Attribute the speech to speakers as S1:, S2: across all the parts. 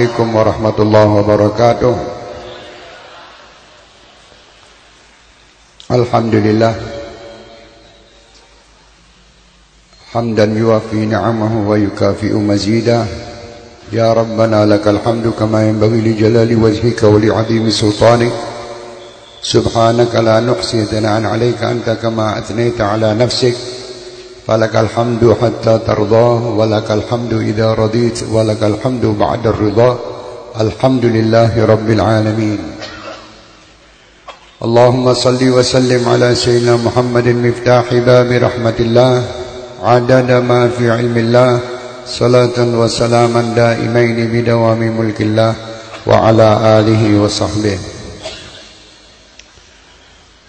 S1: عليكم ورحمة الله وبركاته الحمد لله حمدا يوافي نعمه ويكافئ مزيدا يا ربنا لك الحمد كما ينبغي لجلال وجهك ولعظيم سلطانك سبحانك لا نحصي ثناء عليك أنت كما أثنيت على نفسك فلك الحمد حتى ترضى ولك الحمد إذا رضيت ولك الحمد بعد الرضا. الحمد لله رب العالمين. اللهم صل وسلم على سيدنا محمد مفتاح باب رحمة الله عدد ما في علم الله صلاة وسلاما دائمين بدوام ملك الله وعلى آله وصحبه.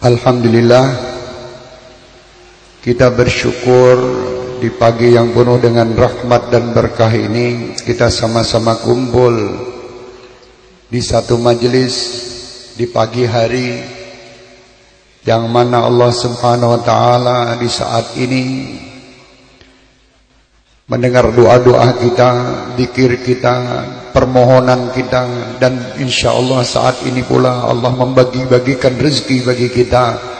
S1: الحمد لله Kita bersyukur di pagi yang penuh dengan rahmat dan berkah ini kita sama-sama kumpul di satu majelis di pagi hari yang mana Allah Subhanahu wa taala di saat ini mendengar doa-doa kita, zikir kita, permohonan kita dan insya Allah saat ini pula Allah membagi-bagikan rezeki bagi kita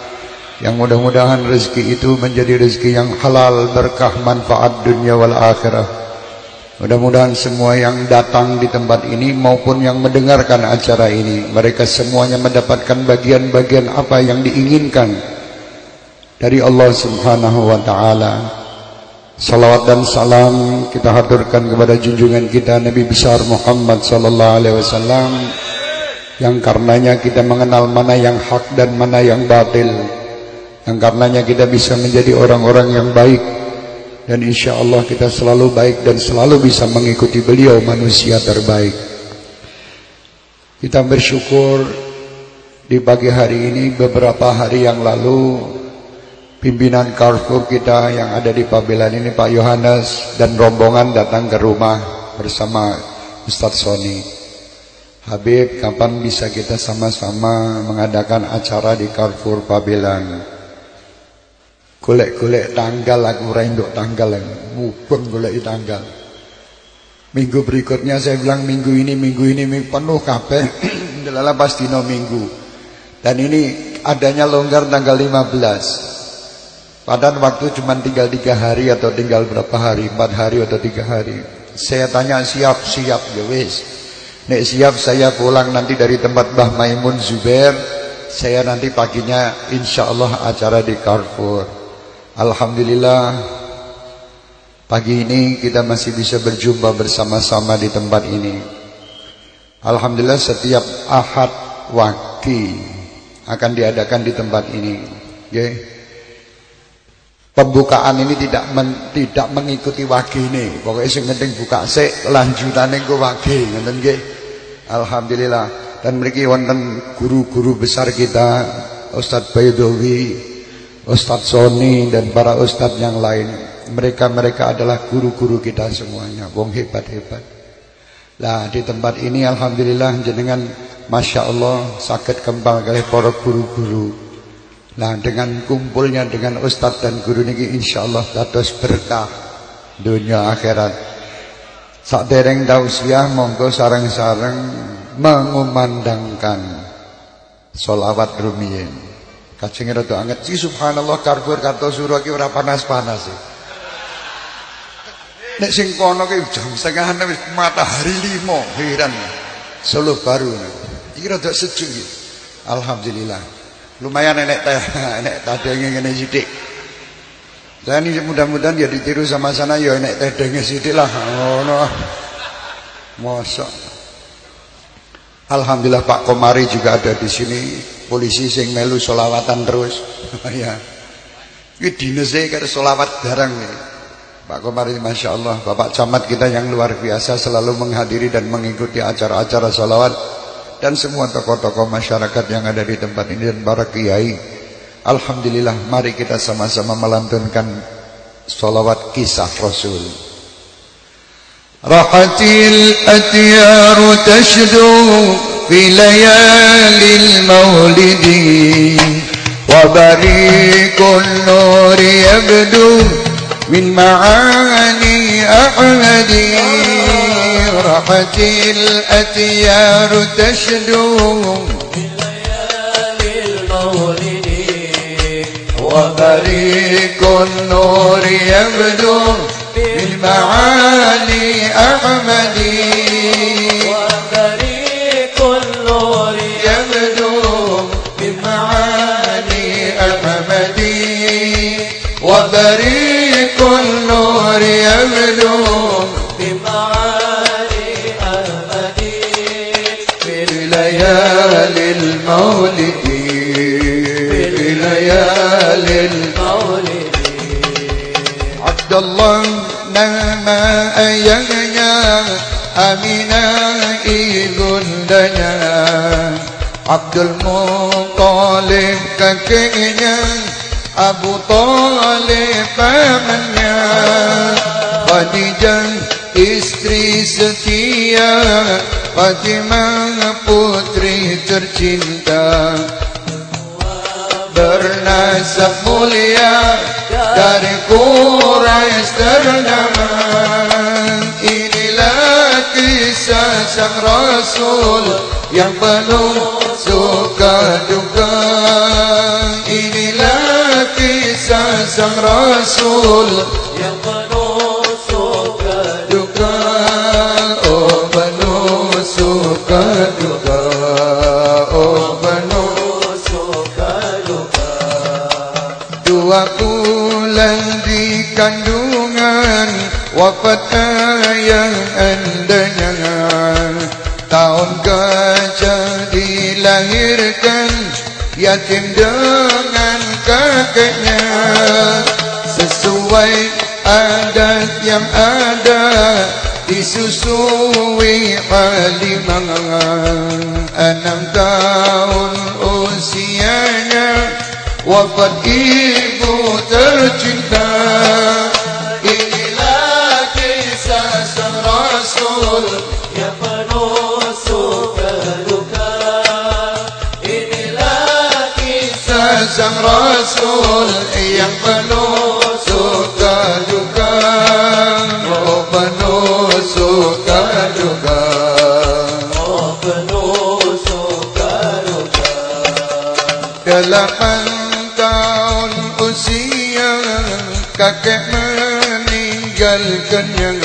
S1: yang mudah-mudahan rezeki itu menjadi rezeki yang halal berkah manfaat dunia wal akhirah. Mudah-mudahan semua yang datang di tempat ini maupun yang mendengarkan acara ini mereka semuanya mendapatkan bagian-bagian apa yang diinginkan dari Allah Subhanahu wa taala. Salawat dan salam kita haturkan kepada junjungan kita Nabi besar Muhammad sallallahu alaihi wasallam yang karenanya kita mengenal mana yang hak dan mana yang batil yang karenanya kita bisa menjadi orang-orang yang baik dan insya Allah kita selalu baik dan selalu bisa mengikuti beliau manusia terbaik. Kita bersyukur di pagi hari ini beberapa hari yang lalu pimpinan Carrefour kita yang ada di Pabelan ini Pak Yohanes dan rombongan datang ke rumah bersama Ustadz Sony. Habib, kapan bisa kita sama-sama mengadakan acara di Carrefour Pabelan? Golek-golek tanggal aku ora nduk tanggal mubeng golek tanggal. Minggu berikutnya saya bilang minggu ini minggu ini minggu penuh kabeh. Delala pas dino minggu. Dan ini adanya longgar tanggal 15. Padahal waktu cuma tinggal tiga hari atau tinggal berapa hari, empat hari atau tiga hari. Saya tanya siap siap ya. Nek siap saya pulang nanti dari tempat Mbah Maimun Zubair. Saya nanti paginya insya Allah acara di Carrefour. Alhamdulillah Pagi ini kita masih bisa berjumpa bersama-sama di tempat ini. Alhamdulillah setiap ahad waki Akan diadakan di tempat ini. Okay. Pembukaan ini tidak men, tidak mengikuti waki ini. Pokoknya sing penting buka sik lanjutannya ke waki okay. Alhamdulillah. Dan mereka wonten guru-guru besar kita Ustadz Baydowi Ustadz Sony dan para ustadz yang lain. Mereka-mereka adalah guru-guru kita semuanya. Wong hebat-hebat. Lah di tempat ini Alhamdulillah jenengan Masya Allah sakit kembang oleh para guru-guru. Lah dengan kumpulnya dengan ustadz dan guru ini insya Allah dados berkah dunia akhirat. Sak dereng tausiah monggo sarang-sarang mengumandangkan solawat rumiyin Kajeng rada anget sih subhanallah karbur karto suruh ki ora panas-panas sih. Nek sing kono ki jam setengah wis matahari limo heran. Solo baru. Iki rada sejuk iki. Alhamdulillah. Lumayan enek teh enek tadenge ngene sithik. Dan ini mudah-mudahan ya ditiru sama sana ya enek teh denge sithik lah. Ngono. Mosok. Alhamdulillah Pak Komari juga ada di sini polisi sing melu solawatan terus. Ya. Ini dinese solawat bareng nih Pak Komari Masya Allah Bapak Camat kita yang luar biasa selalu menghadiri dan mengikuti acara-acara solawat dan semua tokoh-tokoh masyarakat yang ada di tempat ini dan para kiai. Alhamdulillah mari kita sama-sama melantunkan solawat kisah Rasul. Rahatil atyaru tashdu في ليالي المولد وبريق النور يبدو من معاني أحمد. راحت الأتيار تشدو
S2: بليالي المولد
S1: وبريق النور يبدو بالمعالي أحمدي
S2: طريق النور
S1: يبدو
S2: بمعالي أبدي
S1: في ليالي المولد. في ليالي المولد. عبد الله نما أيغنا أمنا إذندنا عبد المطلب ككينا. Abu Talib pamannya Khadijah istri setia Fatimah putri tercinta. Bernasab mulia dari Quraisy ternama. Inilah kisah sang Rasul yang penuh suka sang Rasul.
S2: Yang penuh suka
S1: duka. Oh penuh suka duka. Oh penuh
S2: suka duka.
S1: Dua bulan di kandungan Wafat ayah andanya Tahun gajah dilahirkan Yatim dengan kakeknya Sesuai adat yang ada Disusui halimah Enam tahun usianya. Wafat ibu tercinta Rasul
S2: Yang penuh suka duka
S1: Oh penuh suka duka
S2: oh penuh suka duka
S1: Delapan tahun usia kakek meninggalkannya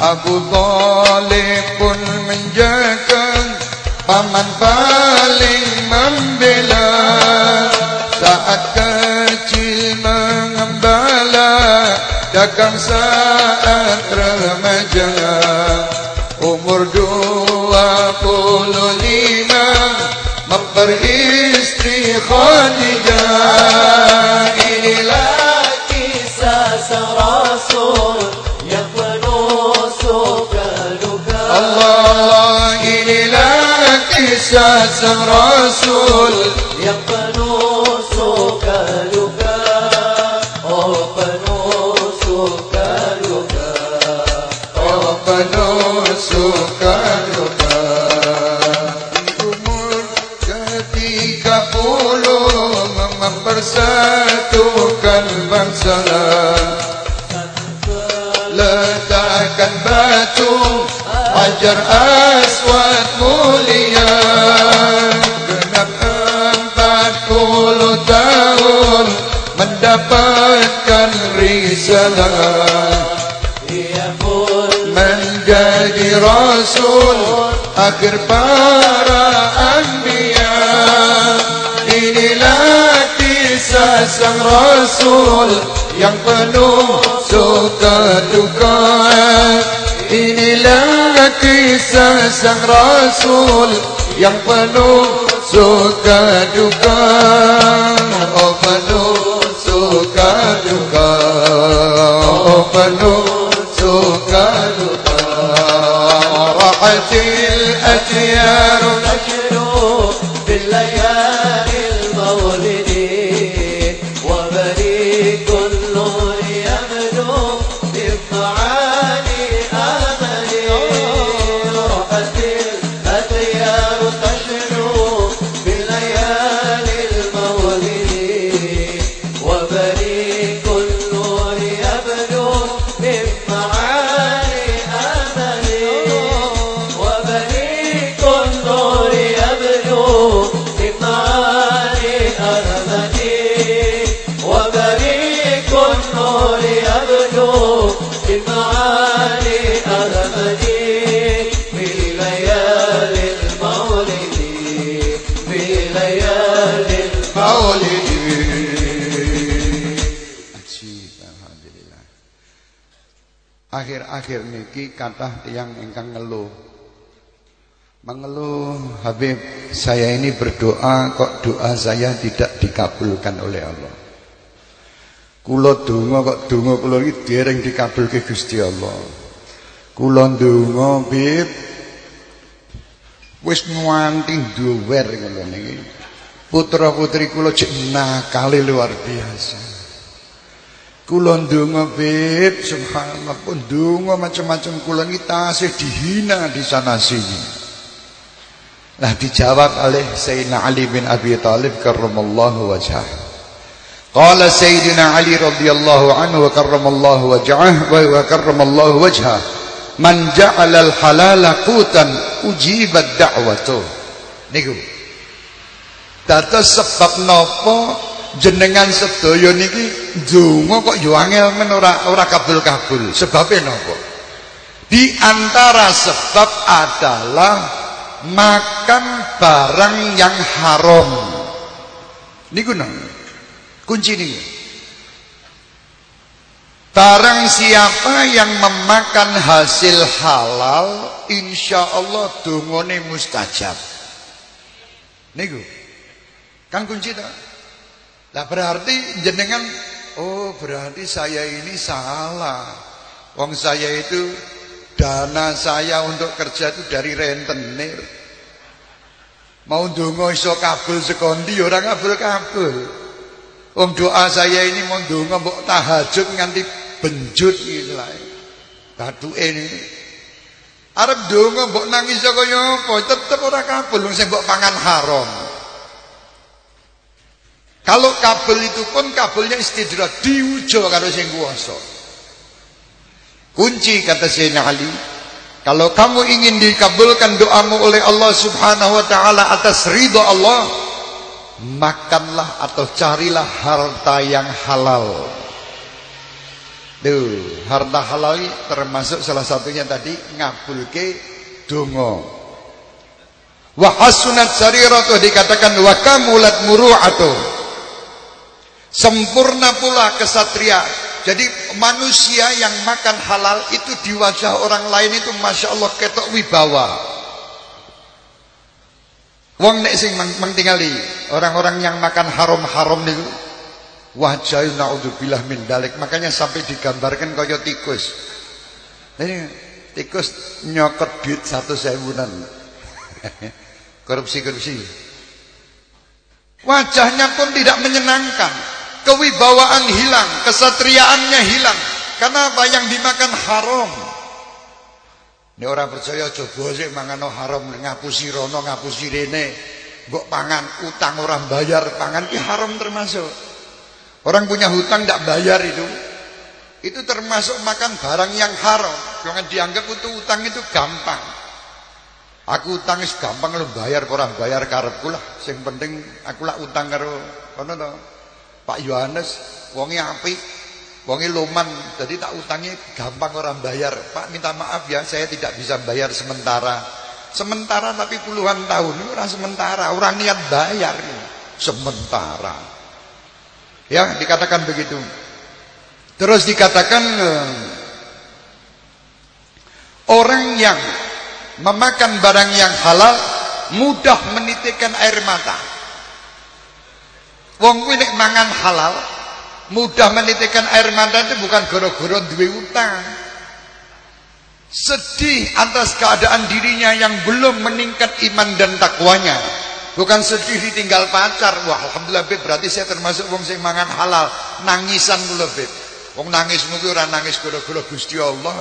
S1: Abu Talib pun menjaga Paman paling
S2: kisah sang Rasul. Yang penuh suka duka. Oh penuh suka duka.
S1: Oh penuh suka duka. Di umur ketiga puluh Mempersatukan bangsa Letakkan batu Hajar Mendapatkan risalah.
S2: Ia pun
S1: menjadi rasul akhir para anbiya. Inilah kisah sang rasul yang penuh suka duka. Inilah kisah sang rasul yang penuh suka duka oh penuh suka akhir-akhir niki kata yang ingkang ngeluh. Mengeluh Habib, saya ini berdoa kok doa saya tidak dikabulkan oleh Allah. Kula donga kok donga kula iki dereng dikabulke Gusti Allah. Kula donga, Bib. Wis nganti duwer ngono niki. Putra-putri kula nakale luar biasa. Kula ndonga bib subhanallah pun ndonga macam-macam kula iki tasih dihina di sana sini. Nah dijawab oleh Sayyidina Ali bin Abi Thalib karramallahu wajhah. Qala Sayyidina Ali radhiyallahu anhu wa karramallahu wajhah wa karramallahu wajhah. Man ja'ala al-halala qutan ujibat da'watu. Niku. Dados sebab napa jenengan sedaya niki ndonga kok yo angel men ora ora kabul-kabul. Sebabe napa? Di antara sebab adalah makan barang yang haram. Niku nang kunci niku. Barang siapa yang memakan hasil halal, insya Allah dungone mustajab. Niku, kan kunci tak? Lah berarti jenengan oh berarti saya ini salah. Wong saya itu dana saya untuk kerja itu dari rentenir. Mau ndonga iso kabul sekondi ora kabul-kabul. Wong doa saya ini mau ndonga mbok tahajud nganti benjut iki lha. Batuke ini. Arep ndonga mbok nangis kaya apa tetep ora kabul wong sing mbok pangan haram. Kalau kabel itu pun kabelnya istidrak diujo karo sing kuwasa. Kunci kata Sayyidina Ali, kalau kamu ingin dikabulkan doamu oleh Allah Subhanahu wa taala atas ridha Allah, makanlah atau carilah harta yang halal. Duh, harta halal termasuk salah satunya tadi ngabulke donga. Wa hasunat sariratu dikatakan wa kamulat muru'atu. Sempurna pula kesatria. Jadi manusia yang makan halal itu di wajah orang lain itu Masya Allah ketok wibawa. Wong nek sing mengtingali orang-orang yang makan haram-haram niku wajah naudzubillah min dalik. Makanya sampai digambarkan kaya tikus. Ini tikus nyokot duit satu sewunan. Korupsi-korupsi. Wajahnya pun tidak menyenangkan kewibawaan hilang, kesatriaannya hilang. Karena apa yang dimakan haram. Ini orang percaya coba sih mangan haram ngapusi rono ngapusi rene. Mbok pangan utang orang bayar pangan itu haram termasuk. Orang punya hutang tidak bayar itu. Itu termasuk makan barang yang haram. Jangan dianggap itu utang itu gampang. Aku utang gampang lo bayar orang bayar karepku lah. Yang penting aku lah utang karo kono to. Pak Yohanes wonge apik, wonge loman, jadi tak utangi gampang orang bayar. Pak minta maaf ya, saya tidak bisa bayar sementara. Sementara tapi puluhan tahun ini orang sementara, orang niat bayar sementara. Ya, dikatakan begitu. Terus dikatakan eh, orang yang memakan barang yang halal mudah menitikkan air mata. Wong kuwi nek mangan halal, mudah menitikkan air mata itu bukan gara-gara duwe utang. Sedih atas keadaan dirinya yang belum meningkat iman dan takwanya. Bukan sedih ditinggal pacar. Wah, alhamdulillah beb, berarti saya termasuk wong sing mangan halal. Nangisan kula beb. Wong nangis mungkin orang nangis gara-gara Gusti Allah.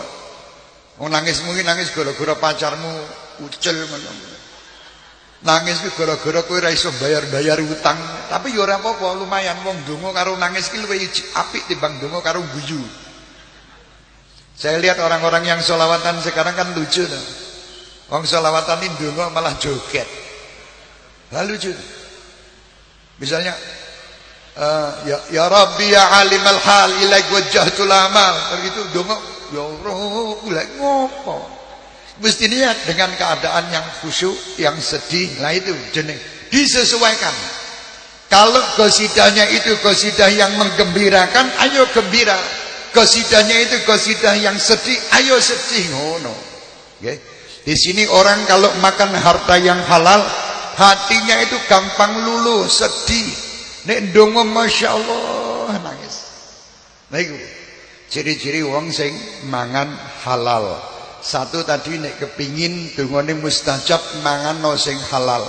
S1: Wong nangis mungkin nangis gara-gara pacarmu ucel ngono. Nangis ki gara-gara kowe ora bayar-bayar utang. Tapi ya ora apa-apa, lumayan wong donga karo nangis ki luwih apik timbang donga karo guyu. Saya lihat orang-orang yang solawatan sekarang kan lucu tuh. Wong solawatan ini donga malah joget. Lah lucu. Misalnya uh, ya ya Rabbi ya alimal hal ilaik wajjahtul amal. Begitu donga ya Allah, ngopo? Mesti niat dengan keadaan yang khusyuk, yang sedih. Nah itu jeneng disesuaikan. Kalau gosidahnya itu gosidah yang menggembirakan, ayo gembira. Qasidahnya itu qasidah yang sedih, ayo sedih ngono. Nggih. Di sini orang kalau makan harta yang halal, hatinya itu gampang luluh, sedih. Nek ndonga masyaallah nangis. Nah iku ciri-ciri wong sing mangan halal. Satu tadi nek kepingin dongane mustajab mangan no sing halal.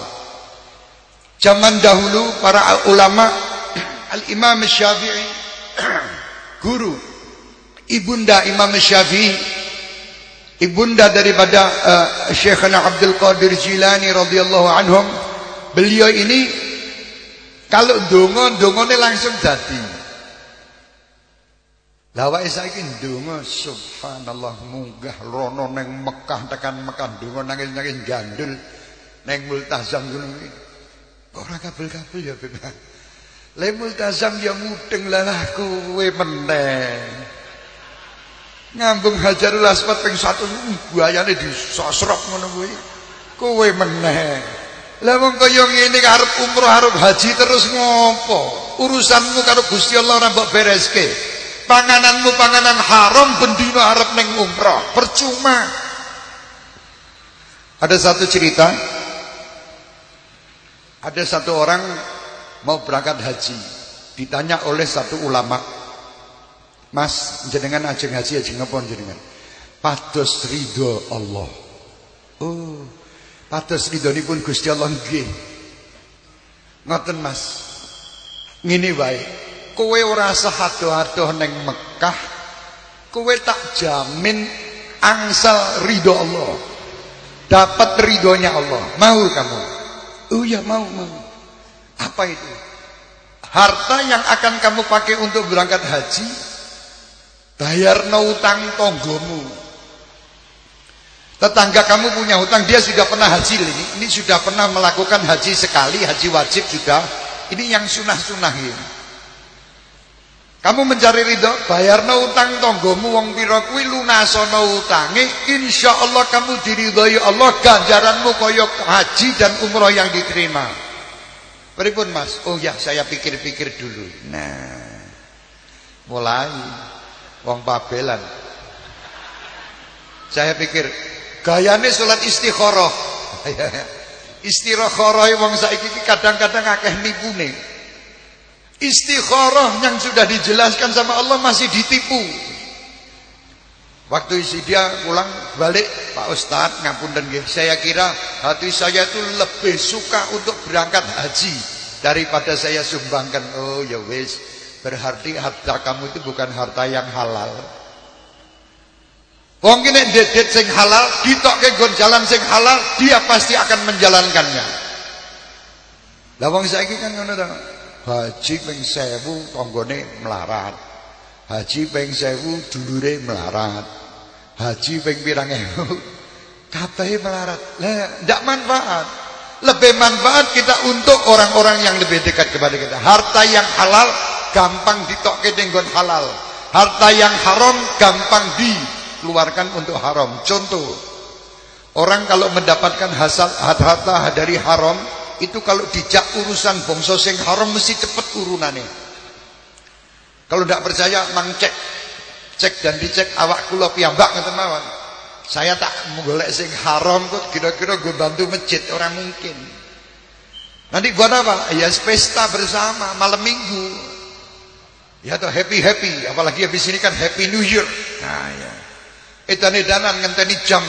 S1: Zaman dahulu para ulama Al-Imam Syafi'i guru ibunda Imam Syafi'i ibunda daripada uh, Syekhana Abdul Qadir Jilani radhiyallahu anhum beliau ini kalau dongo dongone langsung jadi lah wae saiki ndonga subhanallah munggah rono neng Mekah tekan Mekah ndonga nangis-nangis gandul neng multazam ngono iki. Ora kabel-kabel ya benar. Le multazam ya mudeng lah kowe meneh. Ngambung Hajarul Aswad ping 1 buayane disosrop ngono kuwi. Kowe meneh. Lah wong kaya ngene arep umroh arep haji terus ngopo? Urusanmu karo Gusti Allah ora mbok bereske pangananmu panganan haram bendino harap neng umrah percuma. Ada satu cerita. Ada satu orang mau berangkat haji. Ditanya oleh satu ulama. Mas jenengan ajeng haji ajeng apa jenengan? Pados ridho Allah. Oh pados pun Gusti Allah nggih. Ngoten mas. Ngene wae kowe ora sahado-ado neng Mekah. Kowe tak jamin angsal ridho Allah. Dapat ridhonya Allah. Mau kamu? Oh ya mau mau. Apa itu? Harta yang akan kamu pakai untuk berangkat haji? Bayar no utang tonggomu. Tetangga kamu punya hutang dia sudah pernah haji ini ini sudah pernah melakukan haji sekali haji wajib sudah. Ini yang sunah-sunah ini kamu mencari ridho, bayar no utang tonggomu wong pira kuwi lunasono utange, insyaallah kamu diridhoi Allah ganjaranmu koyok haji dan umroh yang diterima. Pripun Mas? Oh ya, saya pikir-pikir dulu. Nah. Mulai wong pabelan. Saya pikir gayane salat istikharah. istikharah wong saiki kadang-kadang akeh nipune. Istikharah yang sudah dijelaskan sama Allah masih ditipu. Waktu isi dia pulang balik, Pak Ustadz ngapunten nggih. Saya kira hati saya itu lebih suka untuk berangkat haji daripada saya sumbangkan. Oh ya wis, berarti harta kamu itu bukan harta yang halal. Wong kene dedet sing halal, ditokke nggon jalan sing halal, dia pasti akan menjalankannya. Lah wong saiki kan ngono. Haji ping 1000 tanggane melarat. Haji ping 1000 dulure melarat. Haji ping pirang ewu kabeh melarat. Lah ndak manfaat. Lebih manfaat kita untuk orang-orang yang lebih dekat kepada kita. Harta yang halal gampang ditokke denggon halal. Harta yang haram gampang dikeluarkan untuk haram. Contoh, orang kalau mendapatkan hasil harta dari haram itu kalau dijak urusan bangsa sing haram mesti cepet urunane. Kalau tidak percaya mang cek. Dan dicek awak kula piyambak ngoten mawon. Saya tak menggolek sing haram kok kira-kira gue bantu masjid orang mungkin. Nanti buat apa? Ya pesta bersama malam minggu. Ya tuh happy happy, apalagi habis ini kan happy new year. Nah ya. Edan-edanan ngenteni jam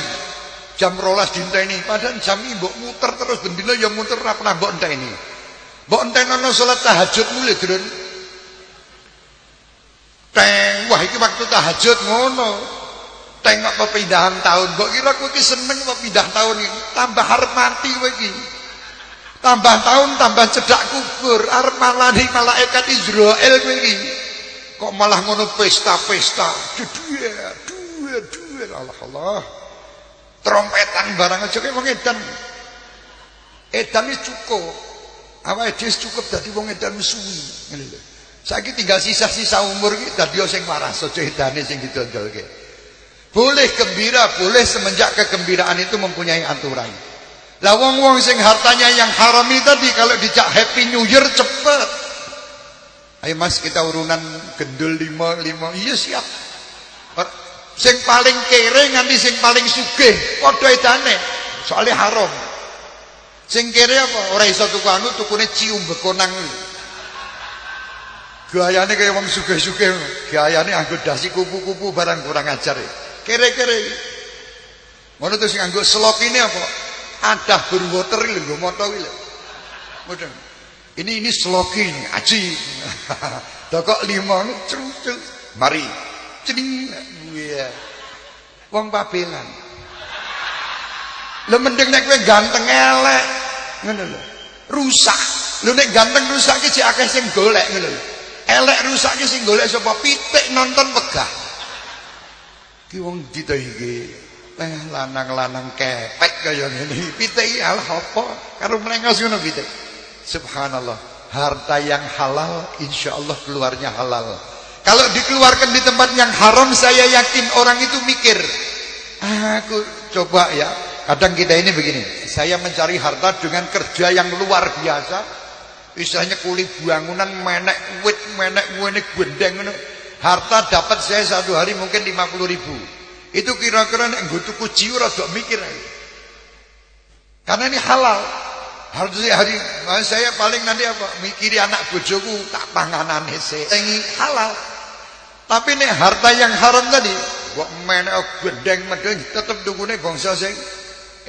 S1: jam rolas ini padahal jam ini mbok muter terus. Bendina yang muter ora pernah mbok enteni. Mbok entenono salat tahajud mulai Drun teng wah iki waktu tahajud ngono. Tengok perpindahan tahun. Mbok kira kowe iki seneng apa pindah tahun iki tambah harap mati kowe tambah tahun tambah cedak kubur. Arep malani malaikat Israel kowe iki. Kok malah ngono pesta-pesta? Duwe duwe duwe Allah Allah trompetan barang aja kayak wong edan. Edan wis cukup. Awake dhewe cukup dadi wong edan suwi. Saiki tinggal sisa-sisa umur iki dadi sing waras aja edane sing didondolke. Boleh gembira, boleh semenjak kegembiraan itu mempunyai aturan. Lah wong-wong sing hartanya yang haram itu tadi kalau dijak happy new year cepet. Ayo mas kita urunan gendul lima lima iya siap Sing paling kere nganti sing paling sugih padha edane. Soale haram. Sing kere apa? Ora iso tuku anu tukune cium bekonang. Gayane kaya wong sugih-sugih. Gayane anggo dasi kupu-kupu barang kurang ajar. Kere-kere. Ngono terus nganggo slok ini apa? Adah berwater lho nggo moto kuwi lho. Ini ini sloki ini, aji. Dokok lima ini cerut Mari. Cening. Iya. Wong pabelan. Lo mending nek kowe ganteng elek. Ngono lho. Rusak. Lho nek ganteng rusak ki sik akeh sing golek ngono lho. Elek rusak ki sing golek sapa pitik nonton wegah. Ki wong dita iki. Eh lanang-lanang kepek kaya ngene. Pitik alah apa? Karo mlengos ngono pitik. Subhanallah. Harta yang halal insya Allah keluarnya halal. Kalau dikeluarkan di tempat yang haram saya yakin orang itu mikir. Aku coba ya. Kadang kita ini begini. Saya mencari harta dengan kerja yang luar biasa. Misalnya kulit bangunan menek wit menek menek gendeng Harta dapat saya satu hari mungkin 50 ribu. Itu kira-kira nek nggo tuku jiwa rada mikir Karena ini halal. Harus hari saya paling nanti apa? Mikiri anak bojoku tak panganan sih. Ini halal. Tapi nih harta yang haram tadi, kok menek gendeng medeng tetep dukune bangsa sing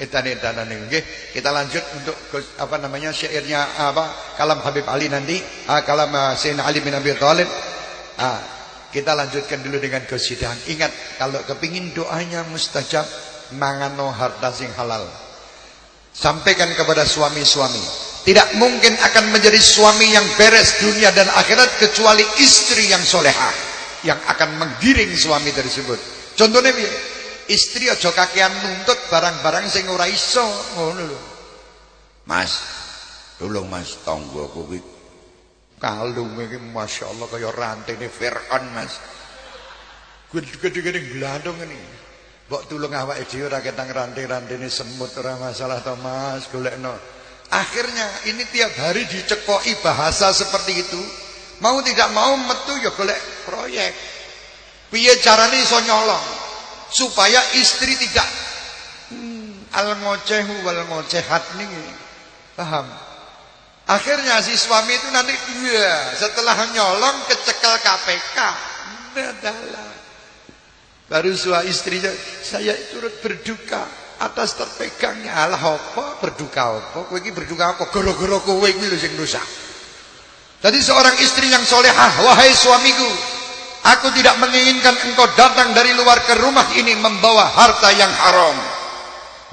S1: edan-edanan nggih. Kita lanjut untuk apa namanya syairnya apa? Kalam Habib Ali nanti, ah, kalam uh, Sayyidina Ali bin Abi Thalib. Ah, kita lanjutkan dulu dengan kesidahan. Ingat kalau kepingin doanya mustajab, mangano harta sing halal. Sampaikan kepada suami-suami. Tidak mungkin akan menjadi suami yang beres dunia dan akhirat kecuali istri yang solehah. Yang akan menggiring suami tersebut. Contohnya biar. Istri aja kakean nuntut barang-barang sing ora iso. Ngono lho. Mas, tolong Mas tanggo kuwi kalung iki masyaallah kaya rantene Firaun Mas. Gede-gede glandong ini. Mbok tulung awake dhewe ora ketang ranting-rantine semut ora masalah to Mas, golekno. Akhirnya ini tiap hari dicekoki bahasa seperti itu. Mau tidak mau metu ya golek proyek. Piye carane iso nyolong supaya istri tidak hmm, al ngocehu wal ngocehat nih. Paham? Akhirnya si suami itu nanti iya, setelah nyolong kecekel KPK. Adalah Baru suami istrinya, saya turut berduka atas terpegangnya. Allah apa? Berduka apa? Kowe iki berduka apa? Gara-gara kowe iki lho sing rusak. Jadi seorang istri yang solehah, wahai suamiku, aku tidak menginginkan engkau datang dari luar ke rumah ini membawa harta yang haram.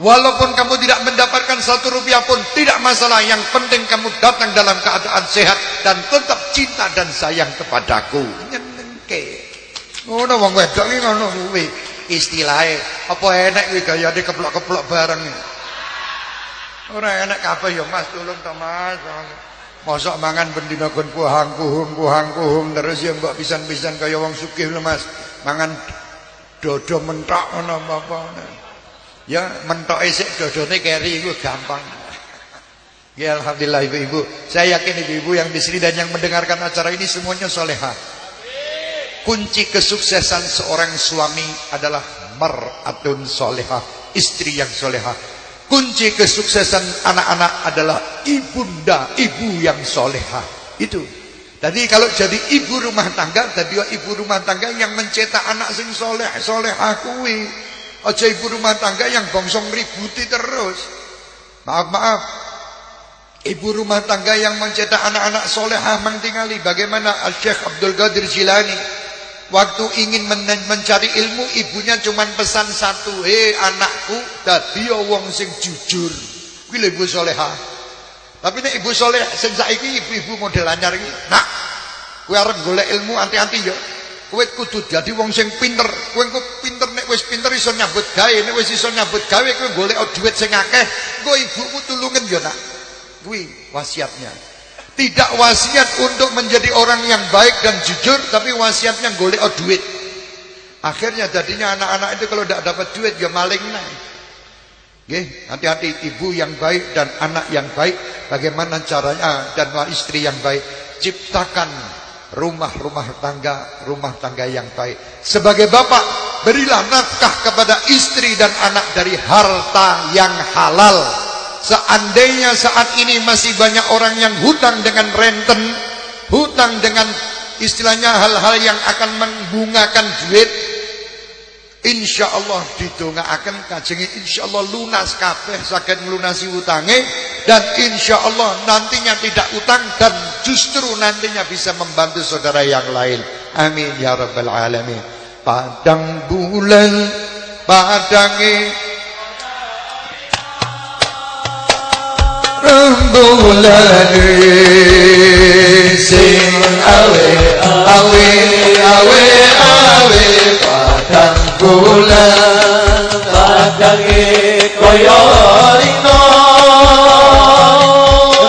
S1: Walaupun kamu tidak mendapatkan satu rupiah pun tidak masalah. Yang penting kamu datang dalam keadaan sehat dan tetap cinta dan sayang kepadaku. Nyenengke. Ngono wong wedok iki ngono kuwi istilahe. Apa enek kuwi gayane keplok-keplok bareng. Ora enek kabeh ya Mas, tolong to. Mosok mangan bendina kon puhang kuhum puhang kuhum terus ya mbok pisan-pisan kaya wong sugih lho Mas. Mangan dodo mentok ngono apa Ya mentoke sik dodone keri iku gampang. Ya alhamdulillah ibu-ibu. Saya yakin ibu-ibu yang di sini dan yang mendengarkan acara ini semuanya solehah. Kunci kesuksesan seorang suami adalah mar'atun solehah, istri yang solehah. Kunci kesuksesan anak-anak adalah ibunda, ibu yang solehah. Itu. Jadi kalau jadi ibu rumah tangga, jadi ibu rumah tangga yang mencetak anak sing soleh, soleh akui. Aja ibu rumah tangga yang bongsong ributi terus. Maaf, maaf. Ibu rumah tangga yang mencetak anak-anak solehah mengtingali. Bagaimana Al-Syekh Abdul Qadir Jilani Waktu ingin men mencari ilmu ibunya cuma pesan satu, "Hei anakku, dadi wong sing jujur." Kuwi ibu soleha. Tapi nek ibu soleh sing saiki ibu-ibu model anyar iki, "Nak, kowe arep golek ilmu anti-anti ya. Kowe kudu dadi wong sing pinter. Kowe engko pinter nek wis pinter iso nyambut gawe, nek wis iso nyambut gawe kowe golek duit sing akeh, engko ibumu tulungen ya, Nak." Kuwi wasiatnya. Tidak wasiat untuk menjadi orang yang baik dan jujur, tapi wasiatnya golek duit. Akhirnya jadinya anak-anak itu kalau tidak dapat duit ya maling naik. hati-hati ibu yang baik dan anak yang baik, bagaimana caranya dan istri yang baik. Ciptakan rumah-rumah tangga, rumah tangga yang baik. Sebagai bapak, Berilah nafkah kepada istri dan anak dari harta yang halal. Seandainya saat ini masih banyak orang yang hutang dengan renten, hutang dengan istilahnya hal-hal yang akan membungakan duit, Insya Allah akan kajengi insya Allah lunas kabeh sakit melunasi utangnya dan insya Allah nantinya tidak utang dan justru nantinya bisa membantu saudara yang lain. Amin ya rabbal alamin. Padang bulan padangi rembulan sing awe awe awe awe padang bulan
S2: padangi koyo rino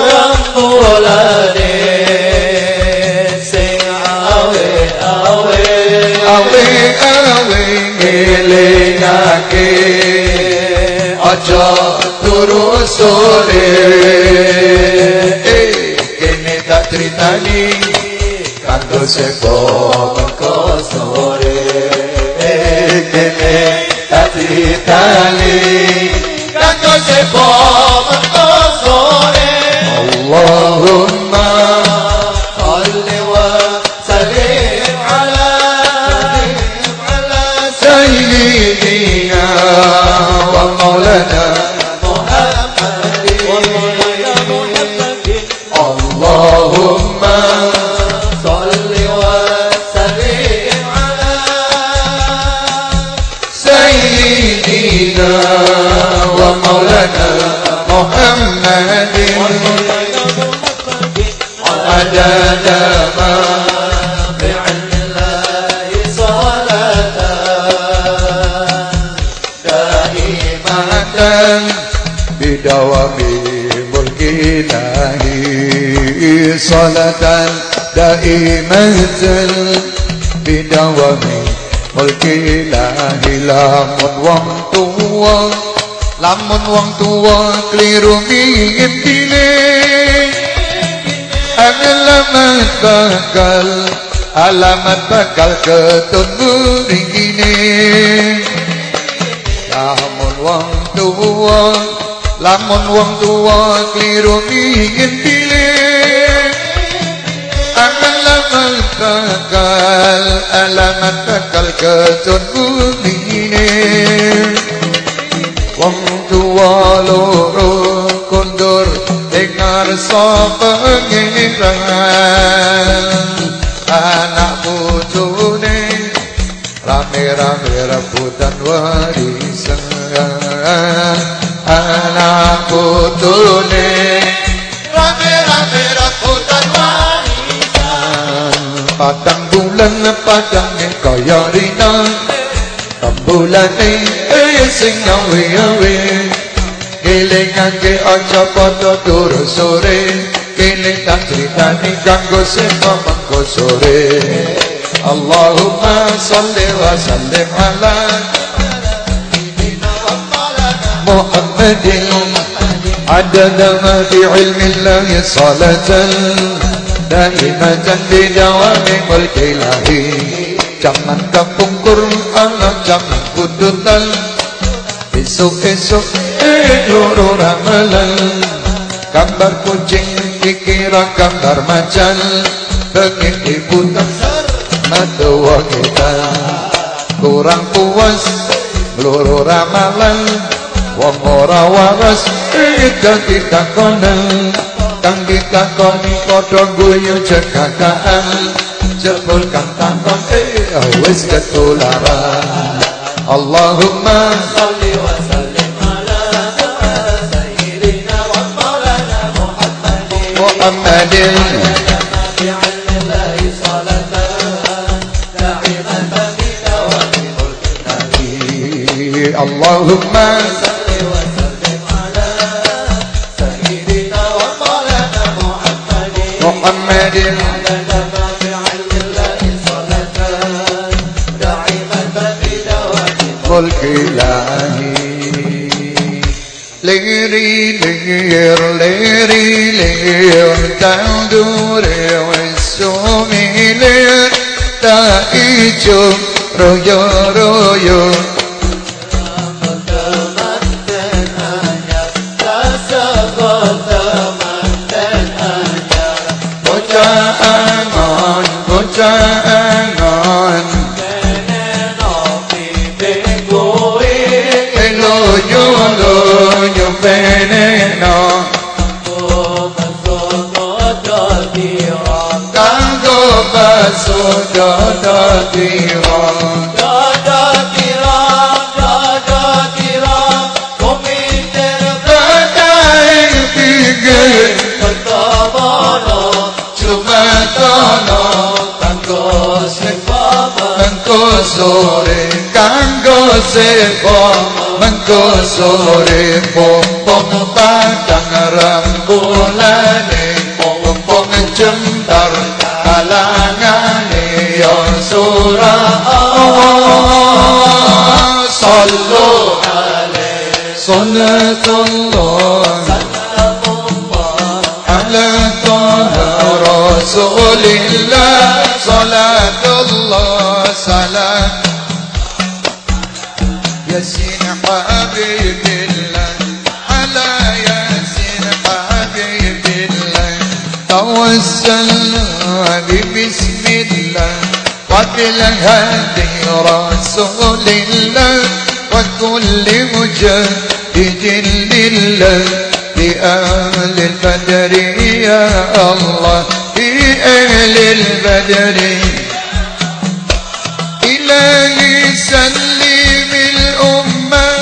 S2: rembulane sing awe awe.
S1: Awe awe ngelingake aja turu sore ali kanggo seko teko sore. Kene tati tali. Kanggo seko teko sore. Allahumma بدوام ملك الله صلاة دائمة بدوام ملك الله lamun wong tuwa lamun wong tuwa kliru ngintine alamat bakal alamat bakal ketemu ringine lamun wong tuwa lamun wong tuwa kliru ingin pilih. Alamat bakal alamat bakal ketemu ringine wong tuwa loro kondur dengar sapa pengiran anak bojone rame-rame rebutan warisan anak rame-rame padang bulan padangnya kaya rina. Tambulane eh sing awe-awe Kelingake aja padha turu sore. Keling tak critani kanggo sepa mengko sore. Allahumma salli wa sallim ala Muhammadin عدد ما في علم الله صلاة دائمة بدوام ملك إلهي Jangan kampung Quran Jangan kudutan Esok-esok Eh loro ramalan Gambar kucing Dikira gambar macan Pengen diputar Matawa kita Kurang puas Loro ramalan wong Ikan ditakonen Kang ditakoni Kodo guyu cekakaan Jepul kang takon Eh wis ketularan Allahumma
S2: Salli wa sallim
S1: ala
S2: Sayyidina wa maulana Muhammadin Muhammadin
S1: اللهم
S2: صل محمد
S1: ملك إلهي ليري لير ليري لير تندور sorejo وبالهدي رسول الله وكل مجاهد لله لأهل البدر يا الله لأهل البدر. إلهي سلم الأمة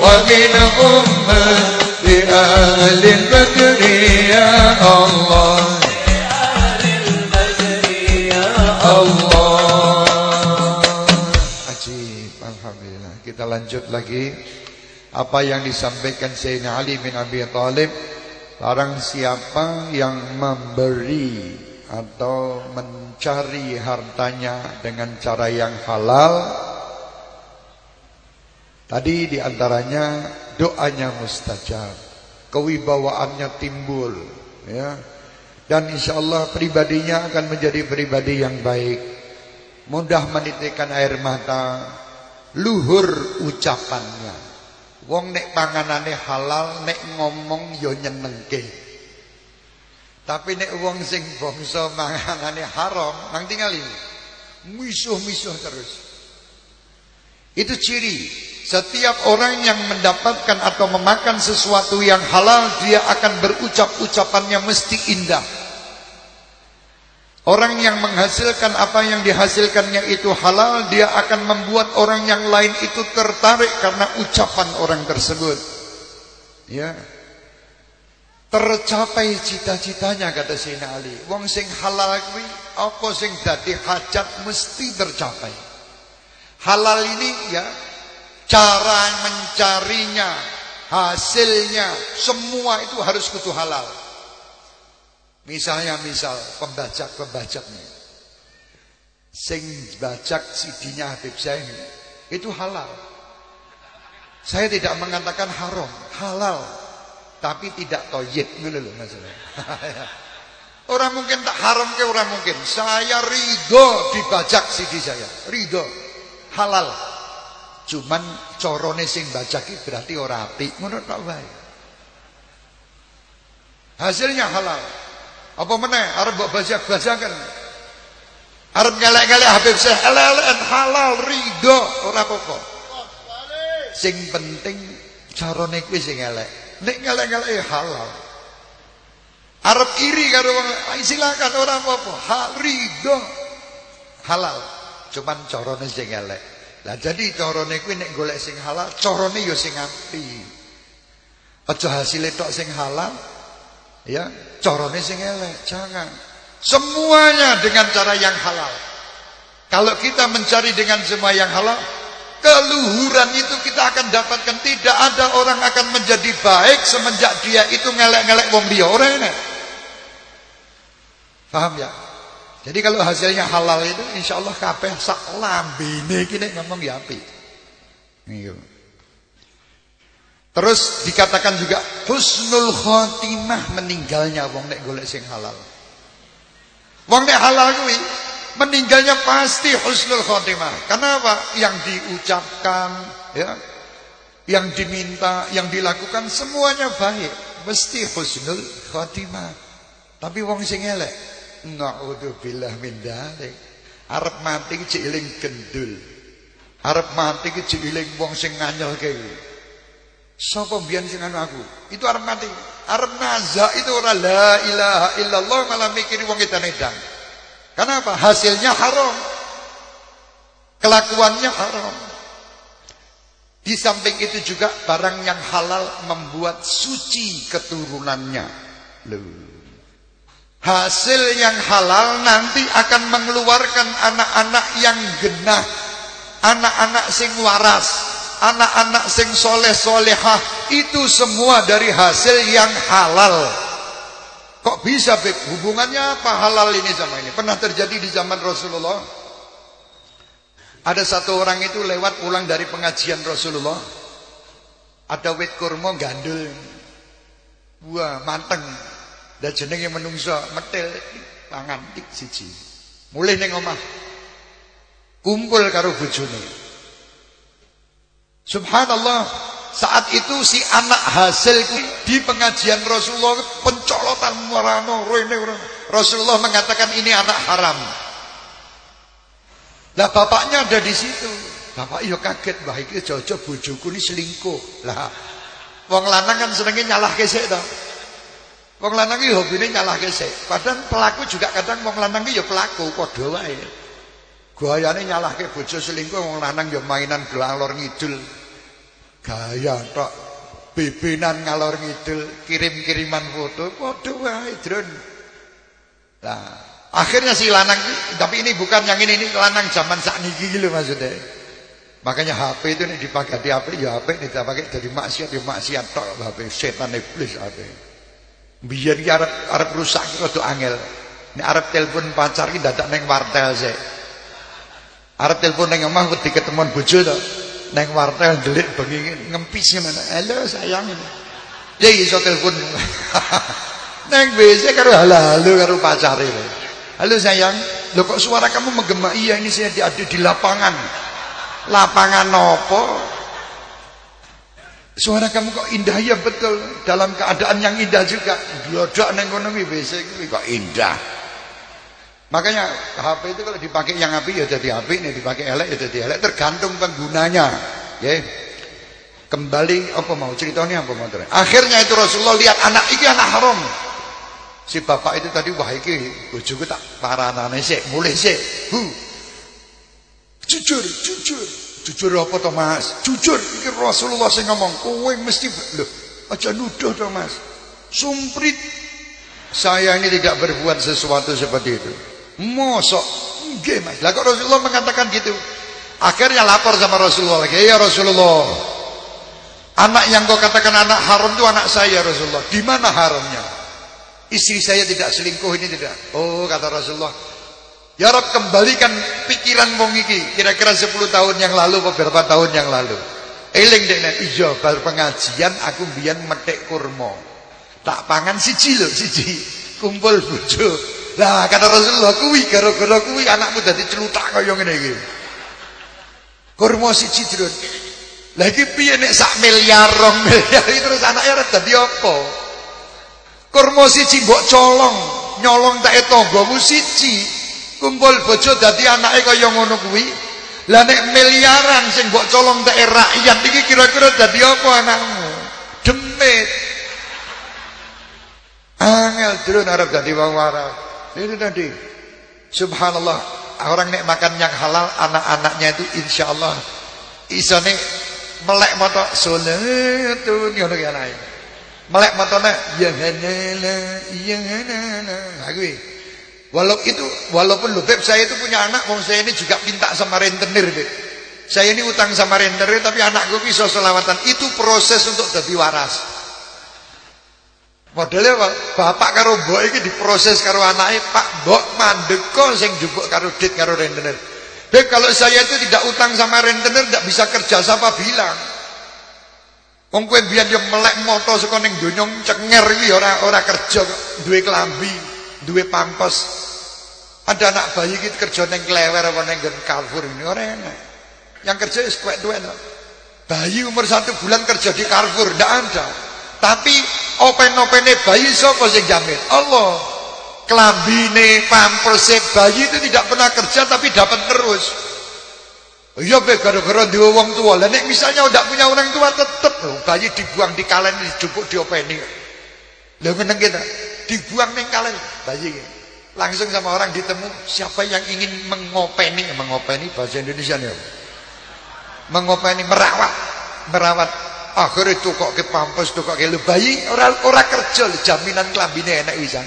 S1: ومن أمة لأهل البدر lanjut lagi. Apa yang disampaikan Sayyidina Ali bin Abi Thalib Barang siapa yang memberi Atau mencari hartanya Dengan cara yang halal Tadi di antaranya Doanya mustajab Kewibawaannya timbul Ya. Dan insya Allah pribadinya akan menjadi pribadi yang baik. Mudah menitikkan air mata Luhur ucapannya. Wong nek panganane halal Nek ngomong yo nyenengke. Tapi nek wong sing bangsa manganane haram Nang tinggal ini. Misuh-misuh terus. Itu ciri. Setiap orang yang mendapatkan atau memakan sesuatu yang halal Dia akan berucap ucapannya mesti indah Orang yang menghasilkan apa yang dihasilkannya itu halal Dia akan membuat orang yang lain itu tertarik Karena ucapan orang tersebut. Ya. Tercapai cita-citanya kata Sayyidina Ali. Wong sing halal kuwi Apa sing dadi hajat mesti tercapai. Halal ini ya Cara mencarinya Hasilnya Semua itu harus kutu halal Misalnya misal pembajak-pembajak nih. Sing bajak CD-nya Habib Zain itu halal. Saya tidak mengatakan haram, halal. Tapi tidak toyib maksudnya. orang mungkin tak haram ke orang mungkin. Saya ridho dibajak CD saya. Ridho. Halal. Cuman corone sing bajak berarti ora apik. Ngono tok wae. Hasilnya halal. Apa meneh arep mbok bajak-bajakan. Arep ngelek-ngelek Habib Syekh elek halal ridho ora apa-apa. Sing penting carane kuwi sing elek. Nek ngelek-ngelek halal. Arep iri karo wong silakan ora apa-apa. Hal ridho halal. Cuman carane sing elek. Lah jadi carane kuwi nek golek sing halal, carane ya sing apik. Aja hasile tok sing halal, Ya, carane sing elek, jangan. Semuanya dengan cara yang halal. Kalau kita mencari dengan semua yang halal, keluhuran itu kita akan dapatkan tidak ada orang akan menjadi baik semenjak dia itu ngelek-ngelek wong liya ora enak. Paham ya? Jadi kalau hasilnya halal itu insya Allah kabeh sak lambene iki ngomong ya apik. Iya. Terus dikatakan juga husnul khotimah meninggalnya wong nek golek sing halal. Wong nek halal kuwi meninggalnya pasti husnul khotimah. Kenapa? Yang diucapkan ya, yang diminta, yang dilakukan semuanya baik, mesti husnul khotimah. Tapi wong sing elek, naudzubillah min dzalik. Arep mati ki eling gendul. Arep mati ki eling wong sing nganyelke. Sapa mbiyen sing anu aku? Itu arep mati. Arep naza itu ora la ilaha illallah malah mikiri wong edan-edan. Kenapa? Hasilnya haram. Kelakuannya haram. Di samping itu juga barang yang halal membuat suci keturunannya. Loh. Hasil yang halal nanti akan mengeluarkan anak-anak yang genah, anak-anak sing waras, anak-anak sing soleh solehah itu semua dari hasil yang halal. Kok bisa Beb? Hubungannya apa halal ini sama ini? Pernah terjadi di zaman Rasulullah. Ada satu orang itu lewat pulang dari pengajian Rasulullah. Ada wit kurma gandul. Wah, manteng. Dan jenenge menungso metil pangan tik siji. Mulih ning. Kumpul karo bojone. Subhanallah, saat itu si anak hasil di pengajian Rasulullah pencolotan warano rene Rasulullah mengatakan ini anak haram. Lah bapaknya ada di situ. Bapak yo kaget, wah iki jojo bojoku ini selingkuh. Lah wong lanang kan senenge nyalahke sik to. Wong lanang iki hobine nyalahke sik. Padahal pelaku juga kadang wong lanang iki ya pelaku padha wae. Gayane nyalahke bojo selingkuh wong lanang ya mainan gelalor ngidul. Gaya tok bebenan ngalor ngidul, kirim-kiriman foto padha wae, Drun. Lah, akhirnya si lanang tapi ini bukan yang ini ini lanang zaman sakniki iki lho maksudnya. Makanya HP itu nih dipakai di HP ya HP nih pakai jadi maksiat ya maksiat tok HP setan iblis HP. Biar ki arep arep rusak ki rada angel. Nek arep telepon pacar ki dadak ning wartel sik. Arep telepon ning omah wedi ketemuan bojo to. Neng wartel delik bengi ngempis ngene. Halo sayang. Ya iso telepon. Neng WC karo halo-halo karo pacare. Halo sayang, lo kok suara kamu menggema? Iya ini saya ada di lapangan. Lapangan nopo? Suara kamu kok indah ya betul dalam keadaan yang indah juga. Blodak neng kono WC kok indah. Makanya HP itu kalau dipakai yang api ya jadi api, nih dipakai elek ya jadi elek, tergantung penggunanya. Ya. Kembali apa mau ceritanya apa mau. Akhirnya itu Rasulullah lihat anak ini anak haram. Si bapak itu tadi wah iki bojoku tak paranane sik, mulih sik. Hu. Jujur, jujur. Jujur apa to Mas? Jujur iki Rasulullah sing ngomong, kowe mesti lho, aja nuduh to Mas. Sumprit saya ini tidak berbuat sesuatu seperti itu. Mosok nggih Mas. Lah kok Rasulullah mengatakan gitu? Akhirnya lapor sama Rasulullah lagi, "Ya Rasulullah, anak yang kau katakan anak haram itu anak saya Rasulullah. Di mana haramnya? Istri saya tidak selingkuh ini tidak." Oh, kata Rasulullah, "Ya Rabb, kembalikan pikiran wong iki kira-kira 10 tahun yang lalu beberapa tahun yang lalu." Eling dekne, iya bar pengajian aku mbiyen metik kurma. Tak pangan siji lho, siji. Kumpul bojo. Lah kata Rasulullah kuwi gara-gara kuwi anakmu dadi celutak kaya ngene iki. Kurma siji drun. Lah iki piye nek sak miliar rong miliar terus anaknya arep dadi apa? Kurma siji mbok colong, nyolong tak tanggamu siji. Kumpul bojo dadi anake kaya ngono kuwi. Lah nek miliaran sing mbok colong tak rakyat iki kira-kira dadi apa anakmu? Demit. Angel drun arep dadi wong waras. Itu tadi. Subhanallah. Orang nek makan yang halal anak-anaknya itu insya Allah isone melek moto sunatun ngono ki anake. Melek motone ya hanala ya hanala. Ha kuwi. Walau itu walaupun lu Beb saya itu punya anak wong saya ini juga minta sama rentenir Beb. Saya ini utang sama rentenir tapi anakku bisa selawatan. Itu proses untuk jadi waras. Modelnya apa? Bapak karo mbok iki diproses karo anaknya, Pak mbok mandeko sing njupuk karo dit karo rentenir. Beb kalau saya itu tidak utang sama rentenir tidak bisa kerja siapa bilang. Wong kowe biyen yo melek moto saka ning donya cenger iki ora ora kerja duwe klambi, duwe pampers. Ada anak bayi iki kerja ning klewer apa ning Carrefour ini ora enak. Yang kerja kuek duwe Bayi umur satu bulan kerja di Carrefour ndak ada. Tapi open-opene bayi sapa sing jamin? Allah. Klambine, pamperse bayi itu tidak pernah kerja tapi dapat terus. Iya be gara-gara dua wong tua. Lah misalnya udah punya orang tua tetep loh bayi dibuang di kalen dijupuk diopeni. Lah meneng kita dibuang ning kalen bayi. Langsung sama orang ditemu siapa yang ingin mengopeni mengopeni bahasa Indonesia nih. Mengopeni merawat merawat akhirnya tukok ke pampus tukok ke bayi orang orang kerja jaminan kelambine enak wisan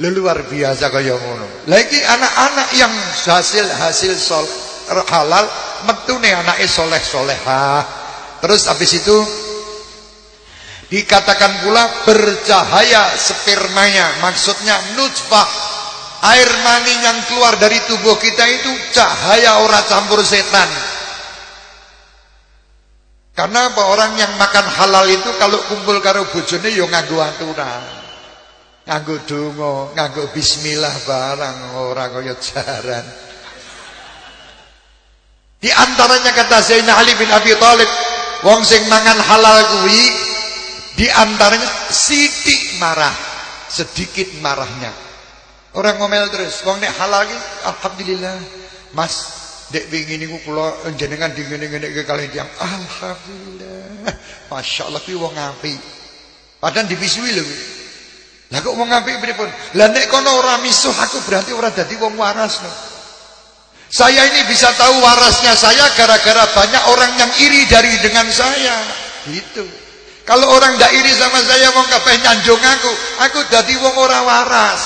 S1: luar biasa kaya ngono. Lagi anak-anak yang hasil hasil sol halal metune anake soleh soleha terus habis itu dikatakan pula bercahaya spermanya. Maksudnya nutfah air mani yang keluar dari tubuh kita itu cahaya ora campur setan karena apa orang yang makan halal itu kalau kumpul karo bojone yo nganggo aturan nganggo donga nganggo bismillah barang ora kaya jaran di antaranya kata Zainal Ali bin Abi Thalib, wong sing mangan halal kuwi di antaranya sidik marah, sedikit marahnya. Orang ngomel terus, wong nek halal iki alhamdulillah. Mas, dek wingi niku kula jenengan di ngene-ngene ke kalian tiyang. Alhamdulillah. Masyaallah kuwi wong apik. Padahal dipisui lho. Lah kok wong apik pripun? Lah nek kono ora misuh aku berarti ora dadi wong waras no. Saya ini bisa tahu warasnya saya gara-gara banyak orang yang iri dari dengan saya. Gitu. Kalau orang tidak iri sama saya mau kabeh nyanjung aku, aku dadi wong ora waras.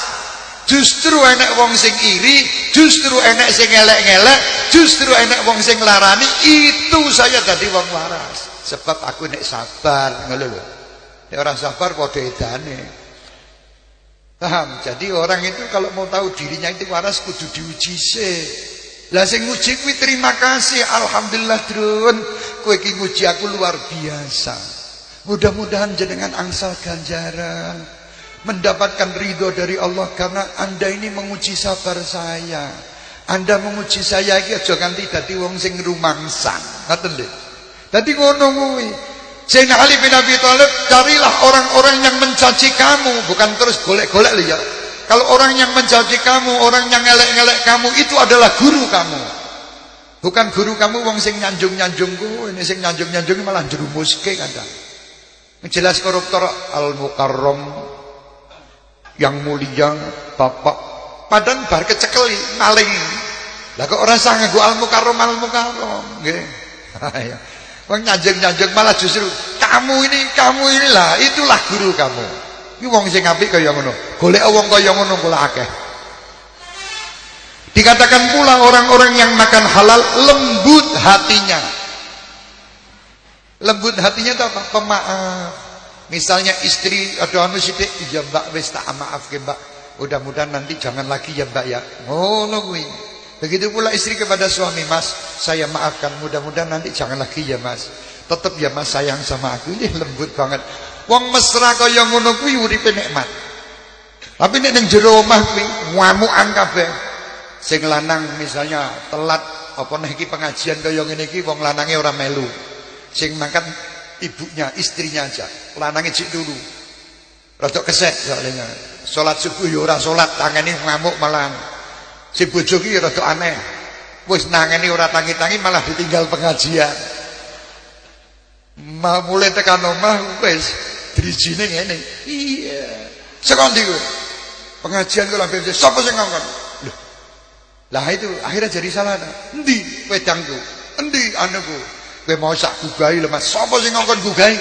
S1: Justru enek wong sing iri, justru enek sing ngelek-ngelek, justru enek wong sing larani, itu saya dadi wong waras. Sebab aku nek sabar, ngono lho. Nek orang sabar padha edane. Paham? Jadi orang itu kalau mau tahu dirinya itu waras kudu diuji sih. Lah sing nguji kuwi terima kasih alhamdulillah drun kowe iki nguji aku luar biasa. Mudah-mudahan jenengan angsal ganjaran mendapatkan ridho dari Allah karena Anda ini menguji sabar saya. Anda menguji saya iki aja ganti dadi wong sing rumangsan. Ngoten lho. Dadi ngono kuwi. Sayyidina Ali bin Abi Thalib carilah orang-orang yang mencaci kamu bukan terus golek-golek lho ya. Kalau orang yang menjadi kamu, orang yang ngelek-ngelek kamu itu adalah guru kamu. Bukan guru kamu wong sing nyanjung-nyanjungku, ini sing nyanjung-nyanjung malah jerumuske kata. Jelas koruptor al-mukarram yang mulia bapak padan bar kecekeli maling. Lah kok ora sah nganggo al-mukarram al-mukarram, nggih. Ya. Wong nyanjung-nyanjung malah justru kamu ini, kamu inilah, itulah guru kamu. Iki wong sing apik kaya ngono. Golek wong kaya ngono kula akeh. Dikatakan pula orang-orang yang makan halal lembut hatinya. Lembut hatinya itu apa? Pemaaf. Misalnya istri ada anu sithik, ya Mbak wis tak maafke Mbak. Mudah-mudahan nanti jangan lagi ya Mbak ya. Ngono kuwi. Begitu pula istri kepada suami, Mas, saya maafkan. Mudah-mudahan nanti jangan lagi ya Mas. Tetap ya Mas sayang sama aku. Ini lembut banget. Wong mesra kaya ngono kuwi uripe nikmat. Tapi nek ning jero omah kuwi ngamukan kabeh. Sing lanang misalnya telat apa nek pengajian kaya ngene iki wong lanange ora melu. Sing mangkat ibunya, istrinya aja. Lanange cik dulu. Rada keset soalnya. Salat subuh ya ora salat, tangane ngamuk malah. Si bojo ki rada aneh. Wis nangeni ora tangi-tangi malah ditinggal pengajian. Ma mulai tekan omah wis drijine ngene. Iya. Kowe. Pengajian kok lambe sapa sing ngongkon? Lah itu akhirnya jadi salah. Endi wedangku? Endi anuku? Kowe mau sak gugahi lho Mas. Sapa sing ngongkon gugahi?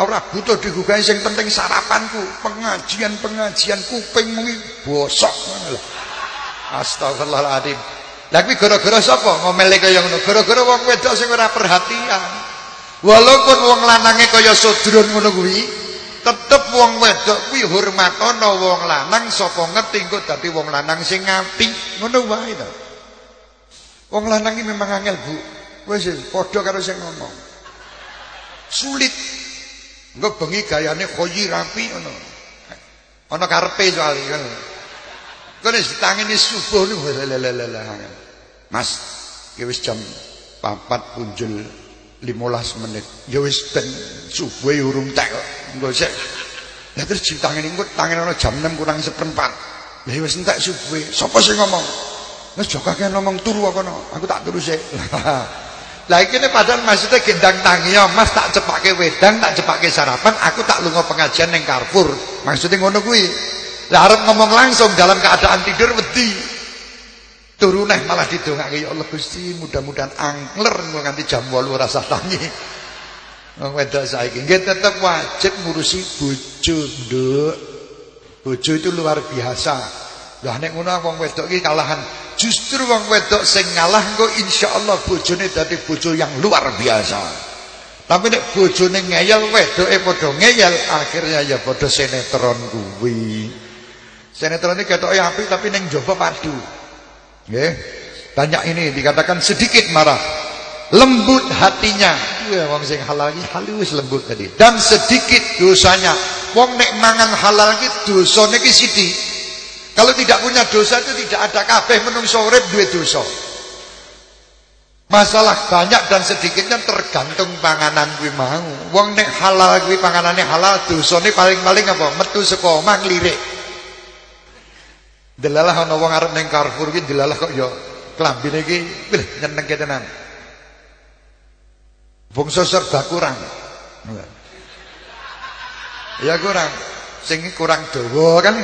S1: Ora butuh digugahi sing penting sarapanku. Pengajian-pengajian kupingmu iki bosok ngono lho. Astagfirullahaladzim. Lah kuwi gara-gara sapa ngomele kaya ngono? Gara-gara wong wedok sing ora perhatian. Walaupun wong lanange kaya sodron ngono kuwi, tetep wong wedok kuwi hormatono wong lanang sapa ngerti engko dadi wong lanang sing apik. Ngono wae to. Wong lanang iki memang angel, Bu. Wis padha karo sing ngomong. Sulit. Engko bengi gayane khoyi rapi ngono. Ana karepe soalé kan. Kene ditangani subuh niku Mas, ki wis jam 4 punjul 15 menit. Ya wis ben subuh urung tek kok. Engko sik. Lah terus ditangani engko tangan ana jam 6 kurang seperempat. Ya wis entek subuh. Sapa sing ngomong? Wis jokake ngomong turu kono. Aku tak turu sik. Lah iki ne padahal maksudnya gendang tangi ya, Mas tak cepake wedang, tak cepake sarapan, aku tak lunga pengajian ning Carrefour. Maksudnya ngono kuwi. Lah arep ngomong langsung dalam keadaan tidur wedi. Turu neh malah didongake ya Allah Gusti, mudah-mudahan angler nganti jam 8 rasa tangi. Wong wedok saiki nggih tetep wajib ngurusi bojo, Nduk. Bojo itu luar biasa. Lah nek ngono wong wedok iki kalahan Justru wong wedok sing ngalah engko insyaallah bojone dadi bojo yang luar biasa. Tapi nek bojone ngeyel wedoke padha ngeyel akhirnya ya padha sinetron kuwi. Sinetron iki ketoke apik tapi ning jaba padu. Nggih. Banyak ini dikatakan sedikit marah. Lembut hatinya. Ya wong sing halal iki halus lembut tadi. Dan sedikit dosanya. Wong nek mangan halal iki dosane iki sithik. Kalau tidak punya dosa itu tidak ada kabeh menungso urip duwe dosa. Masalah banyak dan sedikitnya tergantung panganan kuwi mau. Wong nek halal kuwi panganane halal, dosane paling-paling apa? Metu saka omah nglirik. Delalah ana wong arep ning Carrefour ki delalah kok ya klambine iki nyenengke tenan. Bangsa serba kurang. Ya kurang. Sing kurang dawa kan.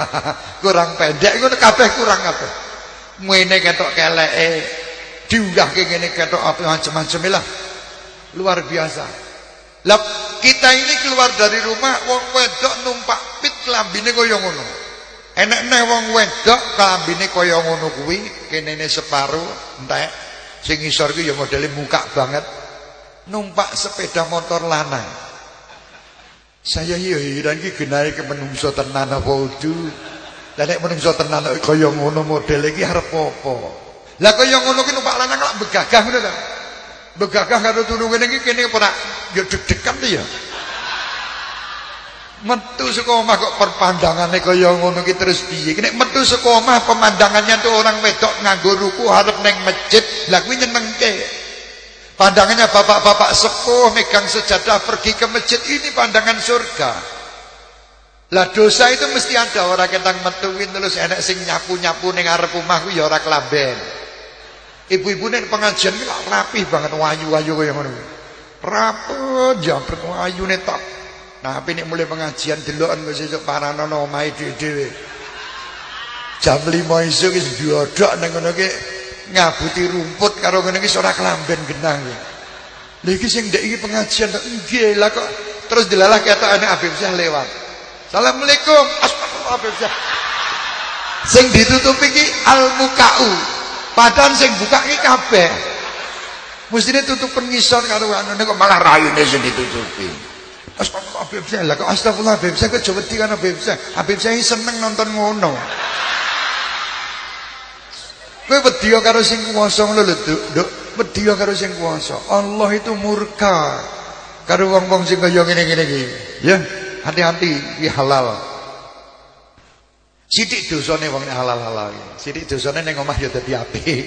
S1: kurang pendek ngono kabeh kurang kabeh. Mwene ketok keleke, diunggahke ngene ketok apa macam-macam lah. Luar biasa. Lah kita ini keluar dari rumah wong wedok numpak pit klambine kaya ngono. Enek neh wong wedok klambine kaya ngono kuwi, kenene separo entek. Sing isor ki ya modele muka banget. Numpak sepeda motor lanang. Saya iya heran iki genahe ke menungso tenan apa udu. Lah nek menungso tenan kaya ngono model iki arep apa? Lah kaya ngono ki numpak lanang lak begagah ngono ta. Begagah karo turu ngene iki kene ora ya deg-degan ya. Metu saka omah kok perpandangane kaya ngono ki terus piye? Nek metu saka omah pemandangannya tuh orang wedok nganggo ruku arep ning masjid. Lah kuwi nyenengke. Pandangannya bapak-bapak sepuh megang sejadah pergi ke masjid ini pandangan surga. Lah dosa itu mesti ada orang ketang metuin terus enak sing nyapu-nyapu ning arep omah ku ya ora kelamben. Ibu-ibu ning pengajian iki rapih banget wayu-wayu kaya ngono. Rapet jampret wayune tok. Nah, tapi mulai pengajian deloken kok sesuk paranono omahe dhewe-dhewe. Jam 5 isuk wis diodok nang ngono ki ngabuti rumput karo ngene iki ora kelamben genang. Lha iki sing ndek iki pengajian kok nggih lah kok terus dilalah ketokane Habib Syah lewat. Assalamualaikum. Astagfirullah Habib Syah. Sing ditutup iki al-mukau. Padahal sing buka iki kabeh. Mestine tutup pengisor karo anune kok malah rayune sing ditutupi. Astagfirullah Habib Syah. Astagfirullah Habib Syah kok wedi kan Habib Syah. Habib Syah seneng nonton ngono. Kowe wedi karo sing kuwasa ngono lho, Nduk. Wedi karo sing kuwasa. Allah itu murka karo wong-wong sing kaya ngene-ngene iki. Ya, hati-hati iki halal. Sidik dosane wong nek halal-halal. Sidik dosane ning omah ya dadi apik.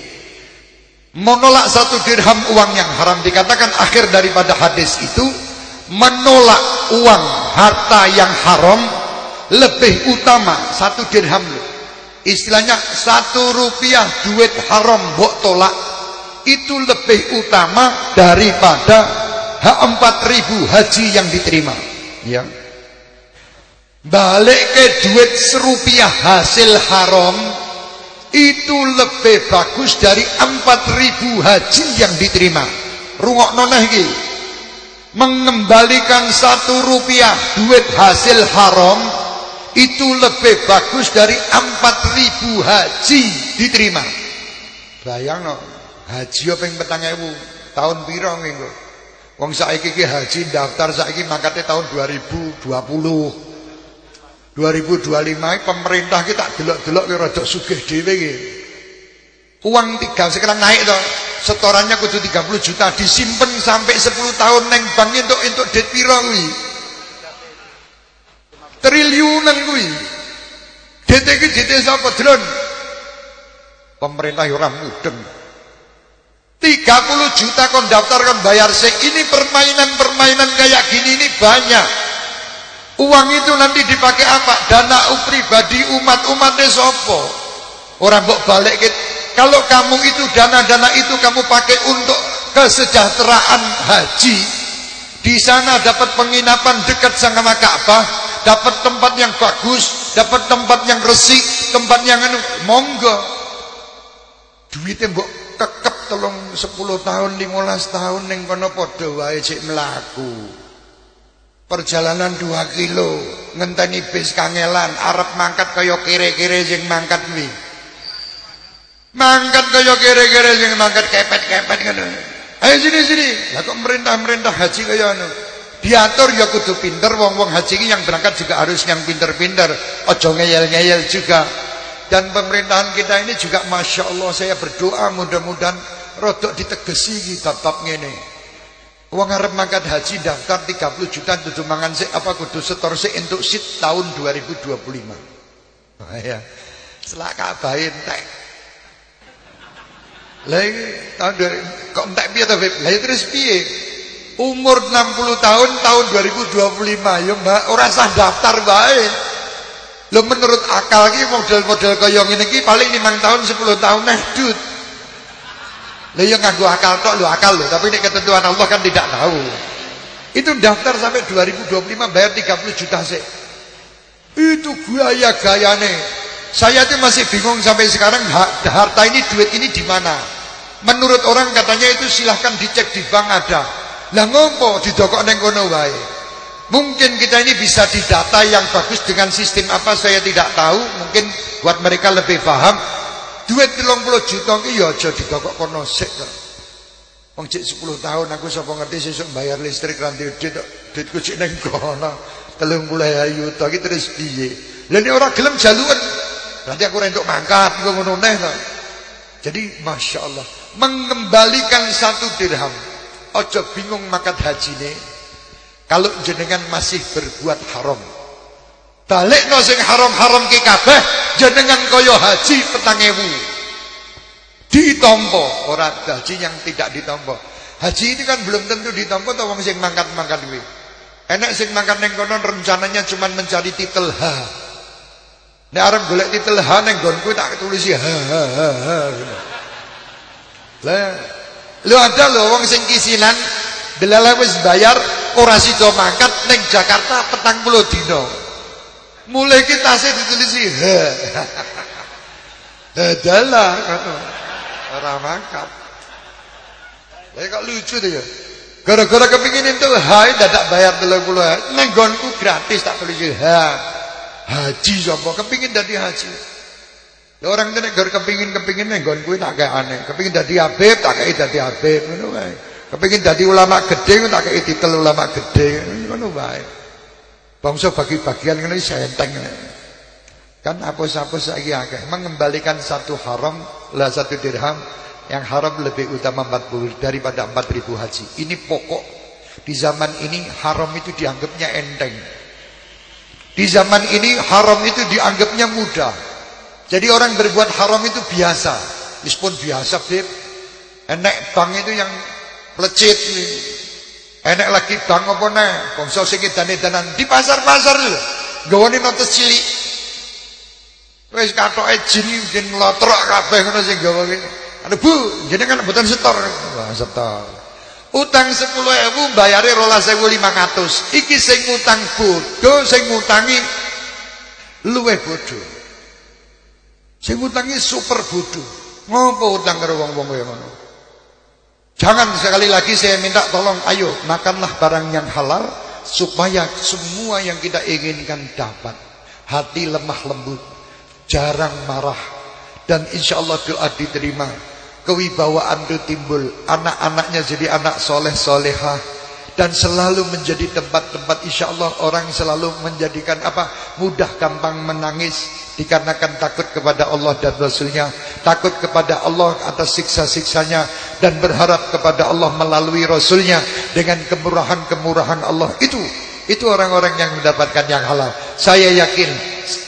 S1: Menolak satu dirham uang yang haram dikatakan akhir daripada hadis itu menolak uang harta yang haram lebih utama satu dirham Istilahnya satu rupiah duit haram mbok tolak itu lebih utama daripada hak empat ribu haji yang diterima. Ya. Balik ke duit serupiah hasil haram itu lebih bagus dari empat ribu haji yang diterima. Rungok nonah iki. Mengembalikan satu rupiah duit hasil haram itu lebih bagus dari 4000 haji diterima. Bayang no, haji apa yang petang ewu tahun piro minggu. Wong saiki ki haji daftar saiki mangkate tahun 2020. 2025 pemerintah kita delok-delok ki rada sugih dhewe ki. Uang tiga sekarang naik to. setorannya kudu 30 juta disimpen sampai 10 tahun neng bank untuk untuk det piro kuwi triliunan kuwi det iki det sapa? Pemerintah ora mudeng. 30 juta kon daftar bayar sih ini permainan-permainan kayak gini ini banyak. Uang itu nanti dipakai apa? Dana pribadi umat-umatnya sopo orang bok balik kalau kamu itu dana-dana itu kamu pakai untuk kesejahteraan haji di sana dapat penginapan dekat sama Ka'bah dapat tempat yang bagus dapat tempat yang resik tempat yang anu monggo. Duitnya mbok kekep telung 10 tahun 15 tahun ning kono padha wae cek mlaku. Perjalanan 2 kilo ngenteni bis kangelan arep mangkat kaya kere-kere sing mangkat kuwi. Mangkat kaya kere-kere sing mangkat kepet-kepet ngono. Ayo sini sini. Lah kok merintah-merintah haji kaya anu diatur ya kudu pinter wong-wong haji ini yang berangkat juga harus yang pinter-pinter aja ngeyel-ngeyel juga dan pemerintahan kita ini juga Masya Allah saya berdoa mudah-mudahan rodok ditegesi tetap ngene. Uang harap mangkat haji daftar 30 juta tujuh mangan sik apa kudu setor sik untuk sit tahun 2025. Nah, ya. Selak kabahin entek. Lagi tahun kok entek piye to? Lah ya terus piye? Umur 60 tahun tahun 2025 ya Mbak ora sah daftar bae. Lo menurut akal ki model-model kaya ngene iki paling 5 tahun 10 tahun nah dud. Lah ya nganggo akal tok lho akal lho, tapi nek ketentuan Allah kan tidak tahu. Itu daftar sampai 2025 bayar 30 juta sih. Itu gaya gayane. Saya tuh masih bingung sampai sekarang harta ini duit ini di mana. Menurut orang katanya itu silahkan dicek di bank ada. Lah ngopo didokok neng kono wae. Mungkin kita ini bisa didata yang bagus dengan sistem apa saya tidak tahu. Mungkin buat mereka lebih paham. Duit 30 juta ini ya aja didokok kono sik kok. Wong cek 10 tahun aku sapa ngerti sesuk bayar listrik ranti duit duitku cek ning kono 30 juta iki terus piye. Lah nek ora gelem jaluan berarti aku rentuk mangkat iku ngono neh. Jadi Masya Allah Mengembalikan satu dirham Ojo bingung makan haji nih kalau jenengan masih berbuat haram. Balik no haram-haram ki kabeh jenengan kaya haji petang ewu. Ditompo. Orang haji yang tidak ditompo. Haji ini kan belum tentu ditompo atau wong sing mangkat-mangkat kuwi. Enak sing mangkat ning kono rencananya cuma mencari titel H. Nek arep golek titel H ning gonku tak ha ha lah lu ada lo wong sing kisinan delala wis bayar ora sida mangkat ning Jakarta petang puluh dino mulai kita sih ditulisi dadalah ora mangkat. Lha kok lucu deh ya? Gara-gara kepingin itu hai dadak bayar 30 ning gonku gratis tak tulisi ha haji sapa? Kepingin dadi haji orang itu nek kepingin kepingin ning gonku tak aneh kepingin dadi habib tak kayak dadi habib ngono wae Kepingin jadi ulama gede tak kei titel ulama gede ngono wae. Bangsa bagi-bagian ngene enteng. Kan apa-apa saiki akeh mengembalikan satu haram lah satu dirham yang haram lebih utama 40 daripada 4000 haji. Ini pokok. Di zaman ini haram itu dianggapnya enteng. Di zaman ini haram itu dianggapnya mudah. Jadi orang berbuat haram itu biasa. Meskipun biasa, Beb. Enek bang itu yang Lecit. Enek lagi bang apa nih? Bangsa sing edan-edanan di pasar-pasar lho. Gawane notes cilik. Wis katoke jin jin mlotrok kabeh ngono sing gawa ki. Anu Bu, jenengan mboten setor. Wah, setor. Utang 10.000 bayare 12.500. Iki sing utang bodho, sing ngutangi luweh bodho. Sing ngutangi super bodho. Ngopo utang karo wong-wong kaya ngono? Jangan sekali lagi saya minta tolong ayo makanlah barang yang halal supaya semua yang kita inginkan dapat. Hati lemah lembut, jarang marah dan insya Allah doa diterima. Kewibawaan itu timbul, anak-anaknya jadi anak soleh solehah dan selalu menjadi tempat-tempat insya Allah orang selalu menjadikan apa mudah gampang menangis dikarenakan takut kepada Allah dan Rasulnya takut kepada Allah atas siksa-siksanya dan berharap kepada Allah melalui Rasulnya dengan kemurahan-kemurahan Allah. Itu itu orang-orang yang mendapatkan yang halal. Saya yakin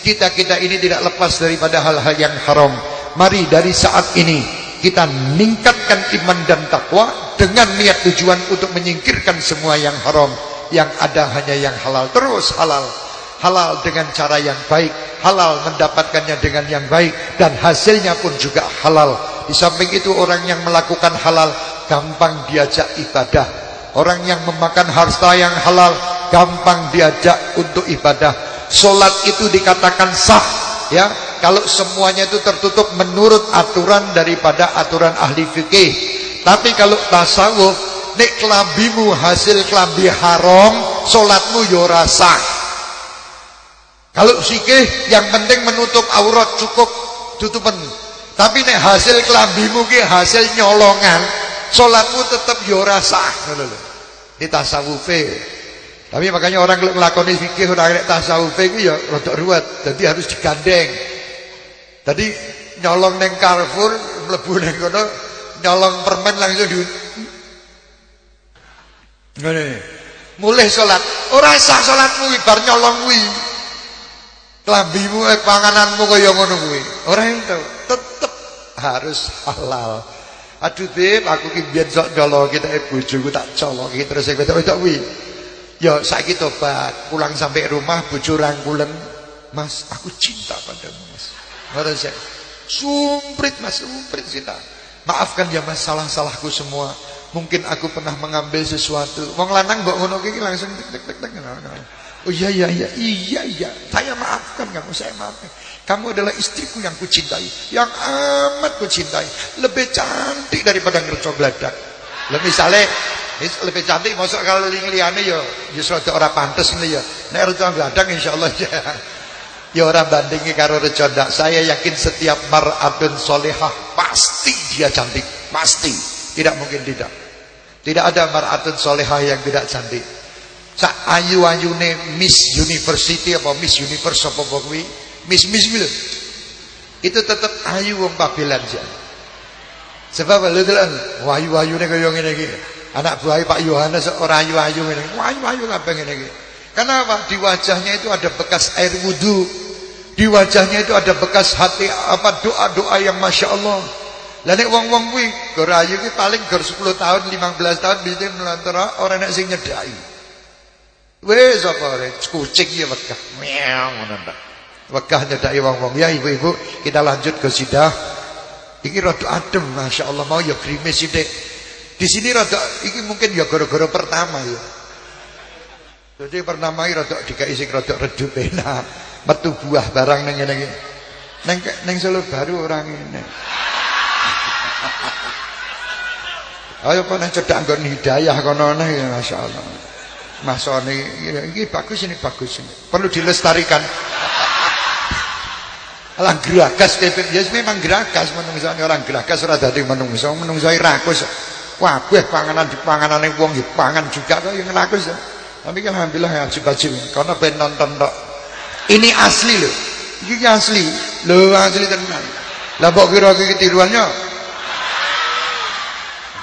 S1: kita-kita ini tidak lepas daripada hal-hal yang haram. Mari dari saat ini kita meningkatkan iman dan takwa dengan niat tujuan untuk menyingkirkan semua yang haram yang ada hanya yang halal terus halal. Halal dengan cara yang baik halal mendapatkannya dengan yang baik dan hasilnya pun juga halal. Di samping itu orang yang melakukan halal gampang diajak ibadah. Orang yang memakan harta yang halal gampang diajak untuk ibadah. Solat itu dikatakan sah ya. Kalau semuanya itu tertutup menurut aturan daripada aturan ahli fikih. Tapi kalau tasawuf, nek kelambimu hasil kelambi haram, solatmu yo. Kalau fikih yang penting menutup aurat cukup tutupan. Tapi nek hasil kelambimu ki hasil nyolongan, solatmu tetap yo sah. Ini tasawuf. Tapi makanya orang kalau melakukan fikih orang nek tasawuf itu ya rada ruwet, jadi harus digandeng. Tadi nyolong neng Carrefour, mlebu neng kono, nyolong permen langsung di Ngene. Mulih salat. Ora sah salatmu bar nyolong kuwi. Klambimu eh pangananmu kaya ngono kuwi. Ora ento, tetep harus halal. Aduh Dip, aku ki biyen sok nyolong kita bojoku tak coloki terus sing wedok-wedok kuwi. Ya saiki tobat, pulang sampai rumah bojo rangkulen, Mas, aku cinta padamu, Mas. Ngoten saya. Sumprit Mas, sumprit cinta. Maafkan ya Mas salah-salahku semua. Mungkin aku pernah mengambil sesuatu. Wong lanang mbok ngono iki langsung tek tek tek Oh iya iya iya iya iya. Saya maafkan kamu, saya maafkan. Kamu adalah istriku yang kucintai, yang amat kucintai. Lebih cantik daripada ngerco bladak. Lebih misalnya lebih cantik masuk kalau liyane ya ya rada ora pantes ngene ya. Nek ngerco bladak insyaallah ya. Ya orang bandingi karo rejo ndak. Saya yakin setiap mar'atun solehah pasti dia cantik, pasti. Tidak mungkin tidak. Tidak ada mar'atun solehah yang tidak cantik. Sa ayu-ayune Miss University apa Miss Universe apa kuwi? Miss Miss kuwi Itu tetap ayu wong pabelan aja. Sebab lho telan, wayu-wayune kaya ngene iki. Anak buah Pak Yohanes ora ayu-ayu ngene. Wayu-ayu kabeh ngene iki. Kenapa? Di wajahnya itu ada bekas air wudhu. Di wajahnya itu ada bekas hati apa doa-doa yang masya Allah. Lah nek wong-wong kuwi gor ayu ki paling gor 10 tahun, 15 tahun bisa melantara orang nek sing nyedai. Wes apa kucing ya wegah. Meong ngono ta. Wegah nyedai wong-wong. Ya ibu-ibu, kita lanjut ke sidah. Iki rada adem masya Allah mau ya grimis sithik. Di sini rada iki mungkin ya gara-gara pertama ya. Jadi pertama iki rada dikai sing rada redup enak metu buah barang ning ngene iki. Ning ning Solo Baru orang ini. Ayo kono cedak nggon hidayah kono neh ya masyaallah. Masone iki bagus ini bagus ini. Perlu dilestarikan. Alah geragas kepet ya memang geragas menungso orang geragas ora dadi menungso, menungso rakus. Wabeh panganan di panganane wong ya pangan juga kok yang rakus. Tapi alhamdulillah ya ajib-ajib karena ben nonton tok. Ini asli loh. Ini asli. Loh asli tenan. Lah mbok kira iki tiruannya.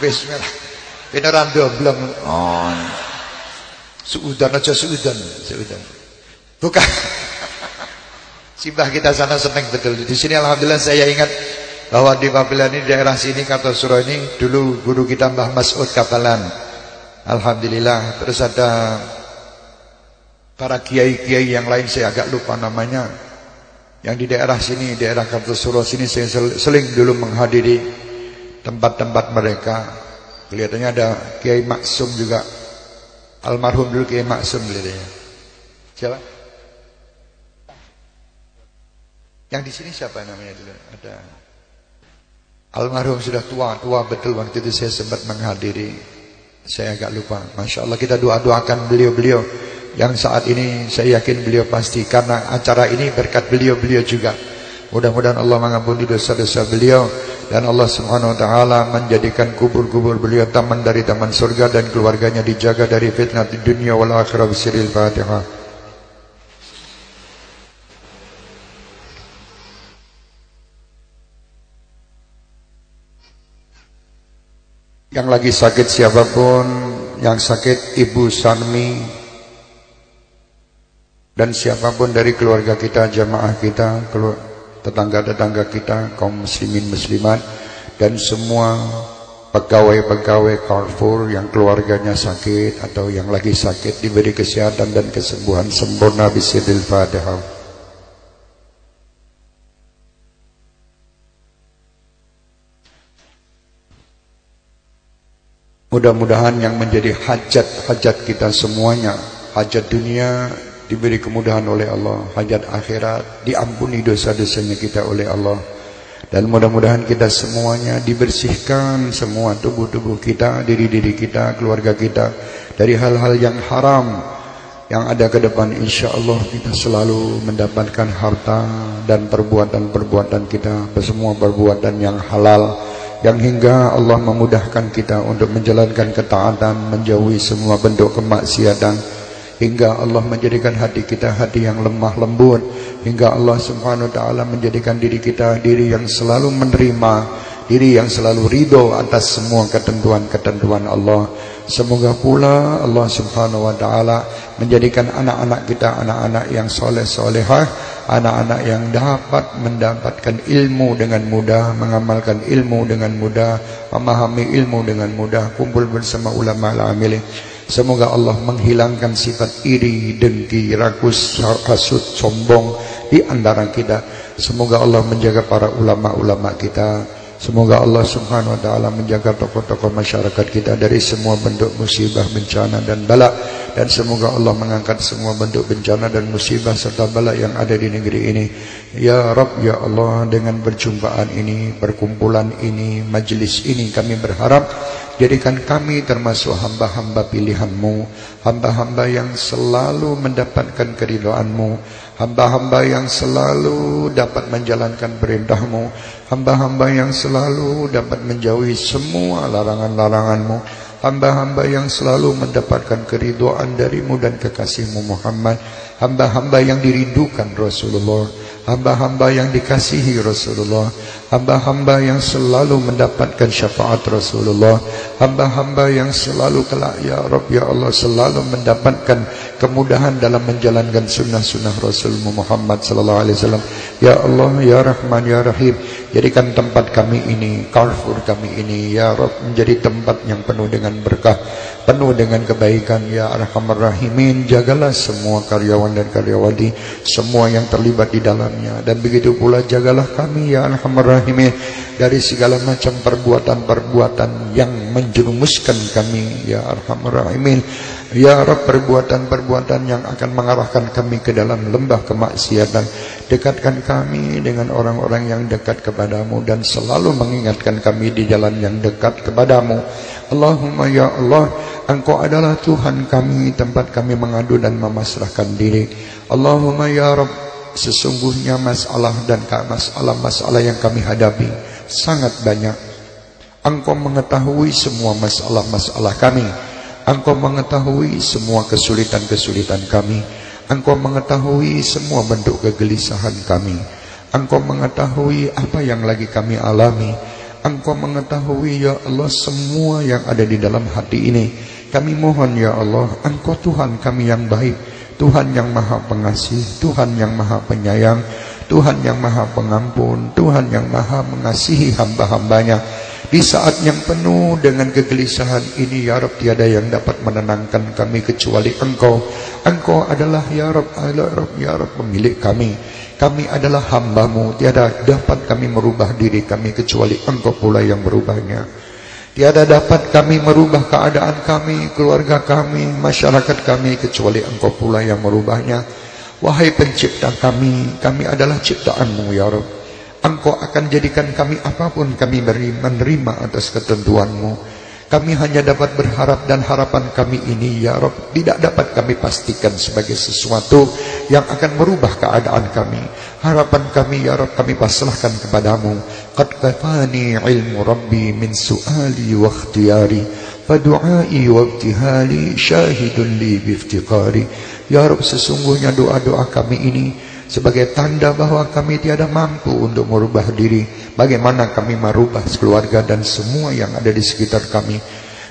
S1: Bismillah. Beneran domblong. Oh. Suudan aja suudan, suudan. Bukan. Simbah kita sana seneng betul. Di sini alhamdulillah saya ingat bahwa di Babelan ini daerah sini kata surah ini dulu guru kita Mbah Mas'ud Kapalan. Alhamdulillah terus ada para kiai-kiai yang lain saya agak lupa namanya. Yang di daerah sini daerah Kartosuro sini saya seling dulu menghadiri tempat-tempat mereka. Kelihatannya ada Kiai Maksum juga. Almarhum dulu Kiai Maksum kelihatannya. Siapa? Yang di sini siapa namanya dulu? Ada. Almarhum sudah tua tua betul waktu itu saya sempat menghadiri saya agak lupa Masya Allah kita doa-doakan beliau-beliau yang saat ini saya yakin beliau pasti karena acara ini berkat beliau-beliau juga. Mudah-mudahan Allah mengampuni dosa-dosa beliau dan Allah Subhanahu wa taala menjadikan kubur-kubur beliau taman dari taman surga dan keluarganya dijaga dari fitnah di dunia wal akhirah bisiril Fatihah. Yang lagi sakit siapa pun, yang sakit Ibu Sanmi dan siapa pun dari keluarga kita, jamaah kita, tetangga-tetangga kita, kaum muslimin muslimat dan semua pegawai-pegawai Carrefour yang keluarganya sakit atau yang lagi sakit diberi kesehatan dan kesembuhan sempurna bisidil Fatihah. Mudah-mudahan yang menjadi hajat-hajat kita semuanya Hajat dunia diberi kemudahan oleh Allah Hajat akhirat diampuni dosa-dosanya kita oleh Allah. Dan mudah-mudahan kita semuanya dibersihkan semua tubuh-tubuh kita Diri-diri kita, keluarga kita Dari hal-hal yang haram Yang ada ke depan. Insya Allah kita selalu mendapatkan harta Dan perbuatan-perbuatan kita Semua perbuatan yang halal yang hingga Allah memudahkan kita untuk menjalankan ketaatan, menjauhi semua bentuk kemaksiatan. Hingga Allah menjadikan hati kita hati yang lemah lembut. Hingga Allah Subhanahu wa taala menjadikan diri kita diri yang selalu menerima diri yang selalu ridho atas semua ketentuan-ketentuan Allah. Semoga pula Allah Subhanahu wa taala menjadikan anak-anak kita anak-anak yang soleh solehah anak-anak yang dapat mendapatkan ilmu dengan mudah, mengamalkan ilmu dengan mudah, memahami ilmu dengan mudah, kumpul bersama ulama al-amilin. Semoga Allah menghilangkan sifat iri, dengki, rakus, hasut, sombong di antara kita. Semoga Allah menjaga para ulama-ulama kita. Semoga Allah Subhanahu wa taala menjaga tokoh-tokoh masyarakat kita dari semua bentuk musibah, bencana dan bala dan semoga Allah mengangkat semua bentuk bencana dan musibah serta bala yang ada di negeri ini. Ya Rabb ya Allah dengan perjumpaan ini, perkumpulan ini, majlis ini kami berharap jadikan kami termasuk hamba-hamba pilihan-Mu, hamba-hamba yang selalu mendapatkan keridhaanmu hamba-hamba yang selalu dapat menjalankan perintahmu, hamba-hamba yang selalu dapat menjauhi semua larangan-laranganmu, hamba-hamba yang selalu mendapatkan keriduan darimu dan kekasihmu Muhammad, hamba-hamba yang dirindukan Rasulullah, hamba-hamba yang dikasihi Rasulullah, hamba-hamba yang selalu mendapatkan syafaat Rasulullah. Hamba-hamba yang selalu kelak ya Rabb ya Allah selalu mendapatkan kemudahan dalam menjalankan sunnah-sunnah Rasul Muhammad sallallahu alaihi wasallam. Ya Allah ya Rahman ya Rahim jadikan tempat kami ini Carrefour kami ini ya Rabb menjadi tempat yang penuh dengan berkah penuh dengan kebaikan. Ya Arhamar Rahimin jagalah semua karyawan dan karyawati semua yang terlibat di dalamnya. Dan begitu pula jagalah kami ya Arhamar Rahimin Rahimin dari segala macam perbuatan-perbuatan yang menjerumuskan kami ya Arhamar Rahimin. Ya Rabb perbuatan-perbuatan yang akan mengarahkan kami ke dalam lembah kemaksiatan. Dekatkan kami dengan orang-orang yang dekat kepadamu dan selalu mengingatkan kami di jalan yang dekat kepadamu. Allahumma ya Allah engkau adalah Tuhan kami tempat kami mengadu dan memasrahkan diri. Allahumma ya Rabb Sesungguhnya masalah dan masalah-masalah yang kami hadapi sangat banyak. Engkau mengetahui semua masalah-masalah kami. Engkau mengetahui semua kesulitan-kesulitan kami. Engkau mengetahui semua bentuk kegelisahan kami. Engkau mengetahui apa yang lagi kami alami. Engkau mengetahui ya Allah semua yang ada di dalam hati ini. Kami mohon ya Allah, Engkau Tuhan kami yang baik. Tuhan yang maha pengasih, Tuhan yang maha penyayang, Tuhan yang maha pengampun, Tuhan yang maha mengasihi hamba-hambanya. Di saat yang penuh dengan kegelisahan ini, Ya Rab, tiada yang dapat menenangkan kami kecuali Engkau. Engkau adalah Ya Rab, Ya Rab, Ya Rab, pemilik kami. Kami adalah hambamu, tiada dapat kami merubah diri kami kecuali Engkau pula yang merubahnya. Tiada dapat kami merubah keadaan kami, keluarga kami, masyarakat kami kecuali engkau pula yang merubahnya. Wahai pencipta kami, kami adalah ciptaanmu ya Rabb. Engkau akan jadikan kami apa pun kami menerima atas ketentuanmu. Kami hanya dapat berharap dan harapan kami ini ya Rabb tidak dapat kami pastikan sebagai sesuatu yang akan merubah keadaan kami. Harapan kami ya Rabb kami pasrahkan kepadamu. Qad kafani ilmu Rabbi min su'ali wa ikhtiyari fa du'ai wa ibtihali syahidun li bi iftiqari. Ya Rabb sesungguhnya doa-doa kami ini sebagai tanda bahwa kami tiada mampu untuk merubah diri. Bagaimana kami merubah keluarga dan semua yang ada di sekitar kami.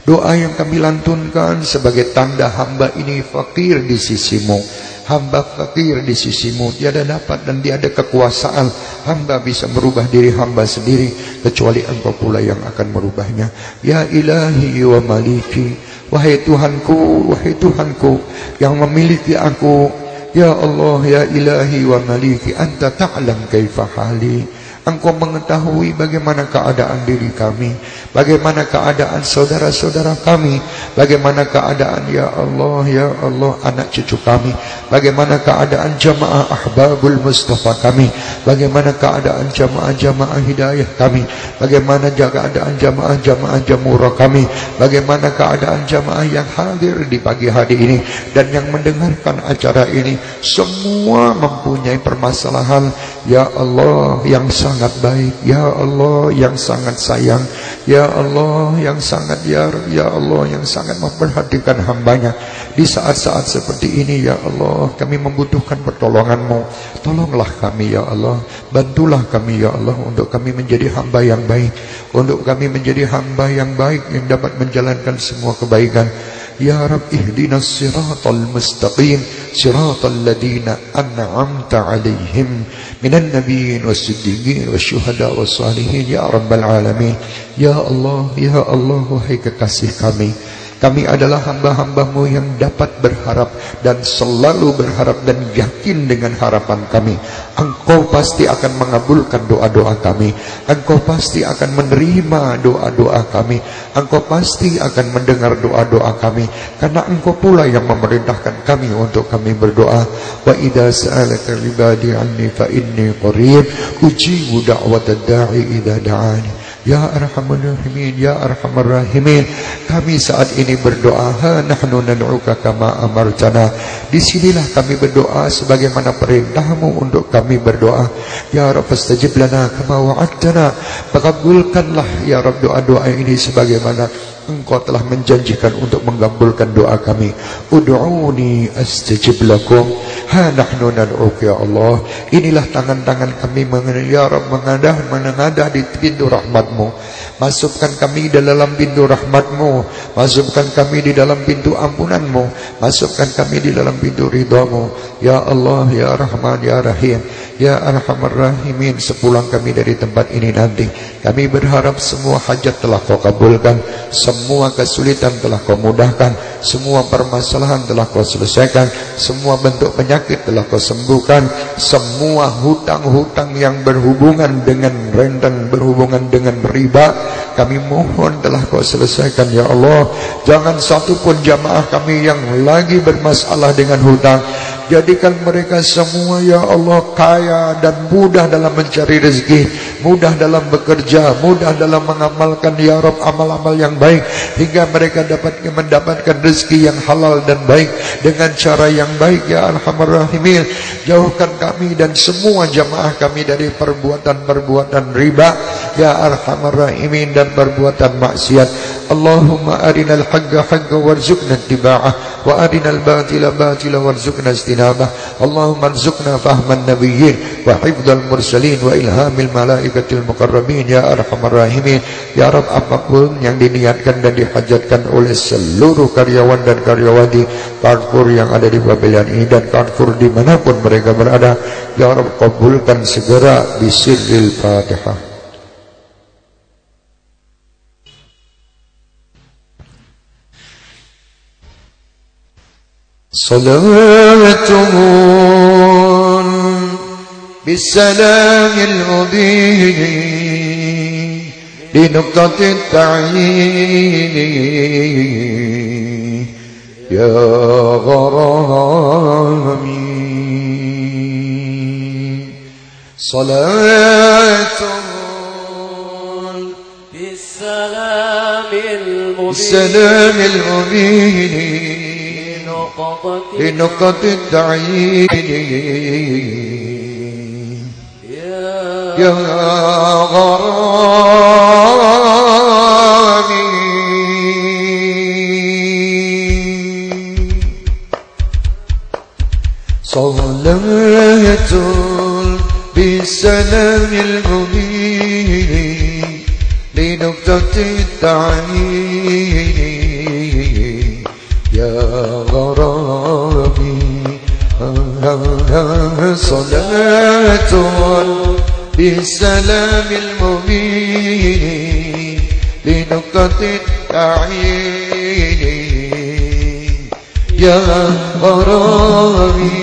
S1: Doa yang kami lantunkan sebagai tanda hamba ini fakir di sisimu. Hamba fakir di sisimu. Tiada dapat dan tiada kekuasaan. Hamba bisa merubah diri hamba sendiri. Kecuali engkau pula yang akan merubahnya. Ya ilahi wa maliki. Wahai Tuhanku, wahai Tuhanku yang memiliki aku Ya Allah, Ya Ilahi wa Maliki, Anta ta'lam kaifa hali. Engkau mengetahui bagaimana keadaan diri kami, bagaimana keadaan saudara-saudara kami, bagaimana keadaan ya Allah, ya Allah anak cucu kami, bagaimana keadaan jamaah ahbabul Mustafa kami, bagaimana keadaan jamaah-jamaah hidayah kami, bagaimana keadaan jamaah-jamaah jamurah kami, bagaimana keadaan jamaah yang hadir di pagi hari ini dan yang mendengarkan acara ini, semua mempunyai permasalahan, ya Allah yang sangat sangat baik. Ya Allah yang sangat sayang. Ya Allah yang sangat ya, ya Allah yang sangat memperhatikan hambanya. Di saat-saat seperti ini Ya Allah kami membutuhkan pertolonganmu. Tolonglah kami Ya Allah. Bantulah kami Ya Allah Untuk kami menjadi hamba yang baik. Untuk kami menjadi hamba yang baik Yang dapat menjalankan semua kebaikan يا رب اهدنا الصراط المستقيم صراط الذين أنعمت عليهم من النبيين والصديقين والشهداء والصالحين يا رب العالمين. يا الله يا الله هيك kekasih kami Kami adalah hamba-hambamu yang dapat berharap dan selalu berharap dan yakin dengan harapan kami. Engkau pasti akan mengabulkan doa-doa kami. Engkau pasti akan menerima doa-doa kami. Engkau pasti akan mendengar doa-doa kami. Karena engkau pula yang memerintahkan kami untuk kami berdoa. Wa idha sa'alaka ibadi anni fa inni qarib. Ujibu da'wat da'i idha da'ani. Ya Arhamar Rahimin Ya Arhamar Rahimin Kami saat ini berdoa ha nahnu nad'uka kama amartana. Disinilah kami berdoa sebagaimana perintahmu untuk kami berdoa. Ya Rabb fastajib lana kama wa'adtana. Pakabulkanlah Ya Rabb doa-doa ini sebagaimana Engkau telah menjanjikan untuk menggabulkan doa kami. Ud'uni astajib lakum. Ha nahnu nad'uka ya Allah. Inilah tangan-tangan kami ya Rabb mengadah menengadah di pintu rahmatmu. Masukkan kami di dalam pintu rahmatmu. Masukkan kami di dalam pintu ampunanmu. Masukkan kami di dalam pintu ridhamu. Ya Allah, Ya Rahman, Ya Rahim. Ya Arhamar Rahimin Sepulang kami dari tempat ini nanti Kami berharap semua hajat telah kau kabulkan Semua kesulitan telah kau mudahkan Semua permasalahan telah kau selesaikan Semua bentuk penyakit telah kau sembuhkan Semua hutang-hutang yang berhubungan dengan rentang Berhubungan dengan riba Kami mohon telah kau selesaikan Ya Allah. Jangan satu pun jamaah kami yang lagi bermasalah dengan hutang Jadikan mereka semua ya Allah kaya dan mudah dalam mencari rezeki, mudah dalam bekerja, mudah dalam mengamalkan ya Rabb amal-amal yang baik hingga mereka dapat mendapatkan rezeki yang halal dan baik dengan cara yang baik ya Alhamdulillah. Jauhkan kami dan semua jamaah kami dari perbuatan-perbuatan riba ya Alhamdulillah dan perbuatan maksiat. Allahumma arinal haqqa haqqa warzuqna ittiba'ah wa arinal batila batila warzuqna istinabah Allahumma arzuqna fahman nabiyyin wa hifdzal mursalin wa ilhamil malaikatil muqarrabin ya arhamar rahimin. Ya rab apa pun yang diniatkan dan dihajatkan oleh seluruh karyawan dan karyawati Carrefour yang ada di pavilion ini dan Carrefour di mana pun mereka berada ya rab kabulkan segera bisirril fatihah صلاة بالسلام المبين لنقطة التعيين. يا غرامي صلاة
S2: بالسلام المبين.
S1: بالسلام المبين.
S2: نقطة
S1: لنقطة التعيين
S2: يا
S1: غرامي. صلاة بالسلام المبين لنقطة التعيين يا صلاة بالسلام المبين لنقطة التعيين. يا غرامي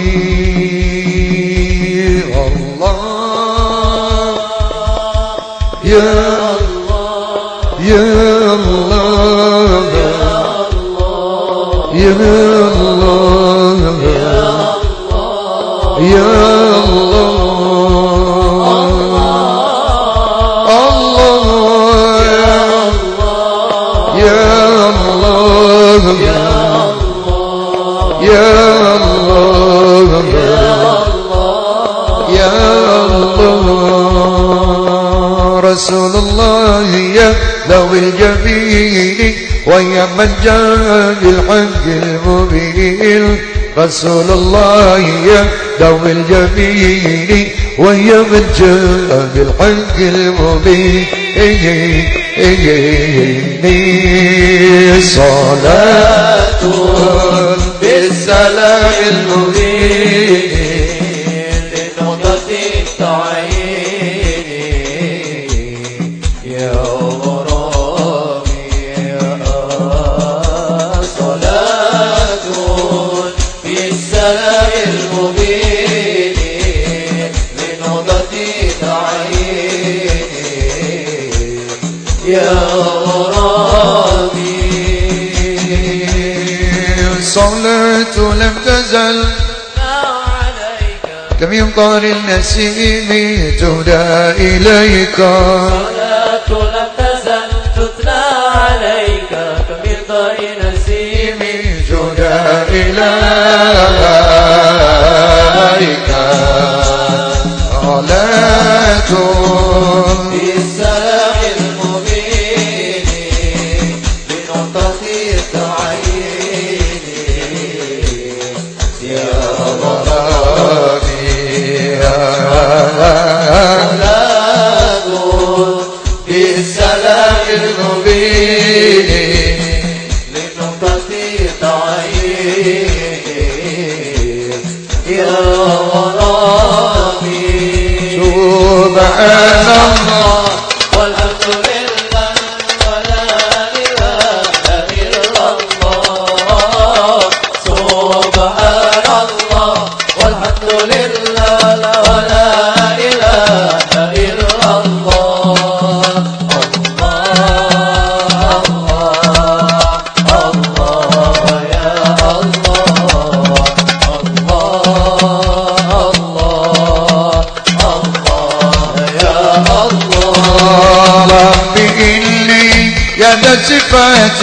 S1: الله. يا رسول الله يا ذوي الجميل ويا من جاء بالحق المبين. رسول الله يا ذوي الجميل ويا من جاء بالحق المبين. صلاة بالسلام المبين. لم تزل
S2: عليك
S1: كمنقار النسيم تهدى إليك.
S2: صلاة لم تزل تتلى عليك.
S1: تهدى إليك. صلاة.
S2: بالسلام ذات صفات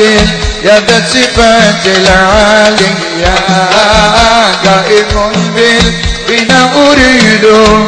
S2: يا ذات صفات العالية قائم بالبناء
S1: أريده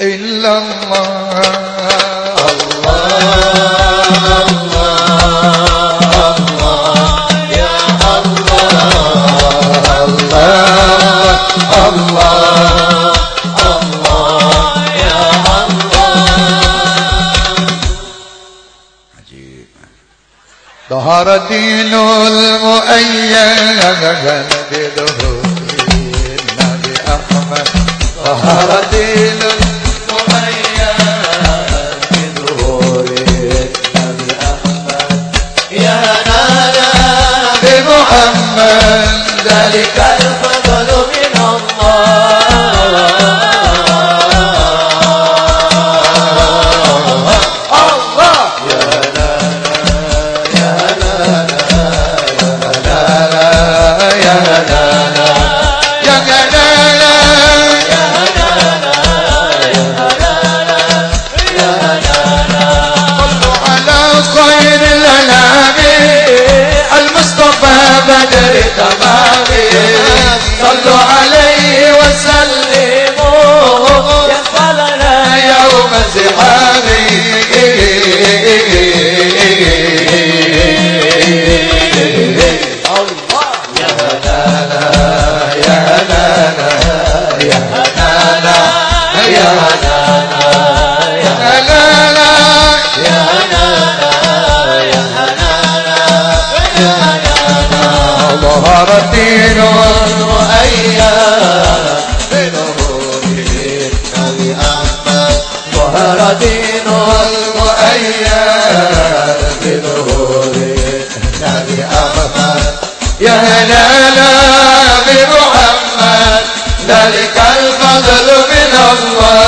S2: إلا الله
S1: الله الله يا الله الله الله الله
S2: يا
S1: الله عجيب ظهر دين المؤيد بظهور النبي أحمد ظهر دين تمامي صلوا عليه وسلموا.
S2: يقبلنا
S1: يوم زحامي ظهر الدين المؤيد بظهور النبي أحمد ظهر دين المؤيد بظهور النبي أحمد يا هلالا بمحمد ذلك الفضل من الله.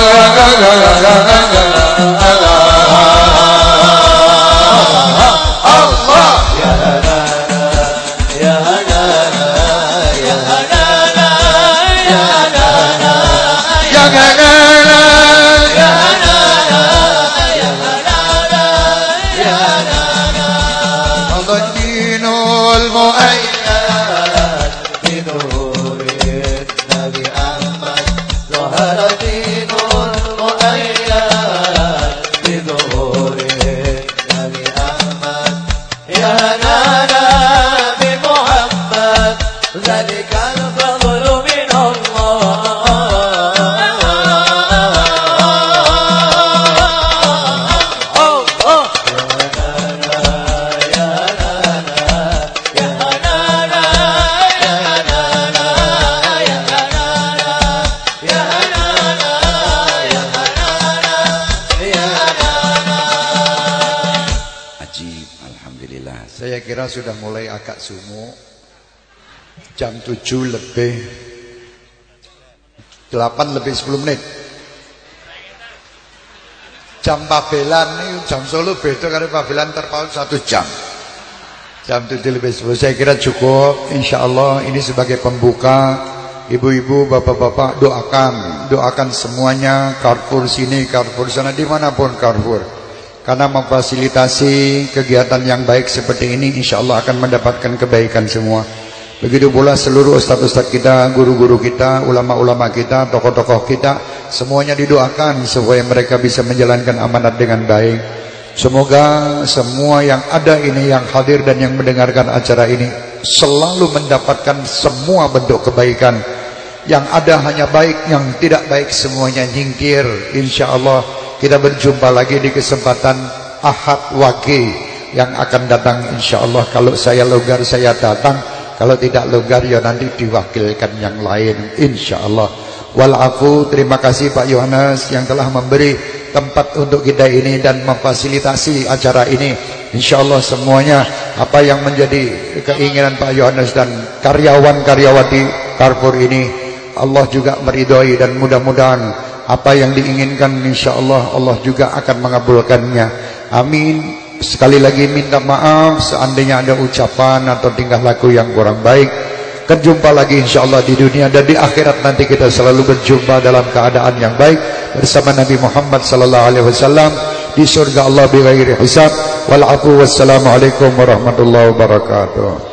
S1: 7 lebih 8 lebih 10 menit. Jam Pabelan jam Solo beda karena Pabelan terpaut satu jam. Jam 7 lebih 10 saya kira cukup. Insya Allah ini sebagai pembuka. Ibu-ibu, bapak-bapak doakan. Doakan semuanya. Carrefour sini, Carrefour sana, di mana pun Carrefour. Karena memfasilitasi kegiatan yang baik seperti ini insya Allah akan mendapatkan kebaikan semua. Begitu pula seluruh ustaz-ustaz kita, guru-guru kita, ulama-ulama kita, tokoh-tokoh kita, semuanya didoakan supaya mereka bisa menjalankan amanat dengan baik. Semoga semua yang ada ini, yang hadir dan yang mendengarkan acara ini selalu mendapatkan semua bentuk kebaikan. Yang ada hanya baik, yang tidak baik semuanya nyingkir. Insya Allah kita berjumpa lagi di kesempatan Ahad Wage yang akan datang insya Allah. Kalau saya longgar saya datang. Kalau tidak longgar ya nanti diwakilkan yang lain insya Allah. Walafu terima kasih Pak Yohanes yang telah memberi tempat untuk kita ini dan memfasilitasi acara ini. Insya Allah semuanya apa yang menjadi keinginan Pak Yohanes dan karyawan-karyawati Carrefour ini Allah juga meridhoi dan mudah-mudahan apa yang diinginkan insya Allah Allah juga akan mengabulkannya. Amin. Sekali lagi minta maaf seandainya ada ucapan atau tingkah laku yang kurang baik. Kejumpa lagi insya Allah di dunia dan di akhirat nanti kita selalu berjumpa dalam keadaan yang baik bersama Nabi Muhammad sallallahu alaihi wasallam di surga Allah bi ghairi hisab. Wal afu wassalamu alaikum warahmatullahi wabarakatuh.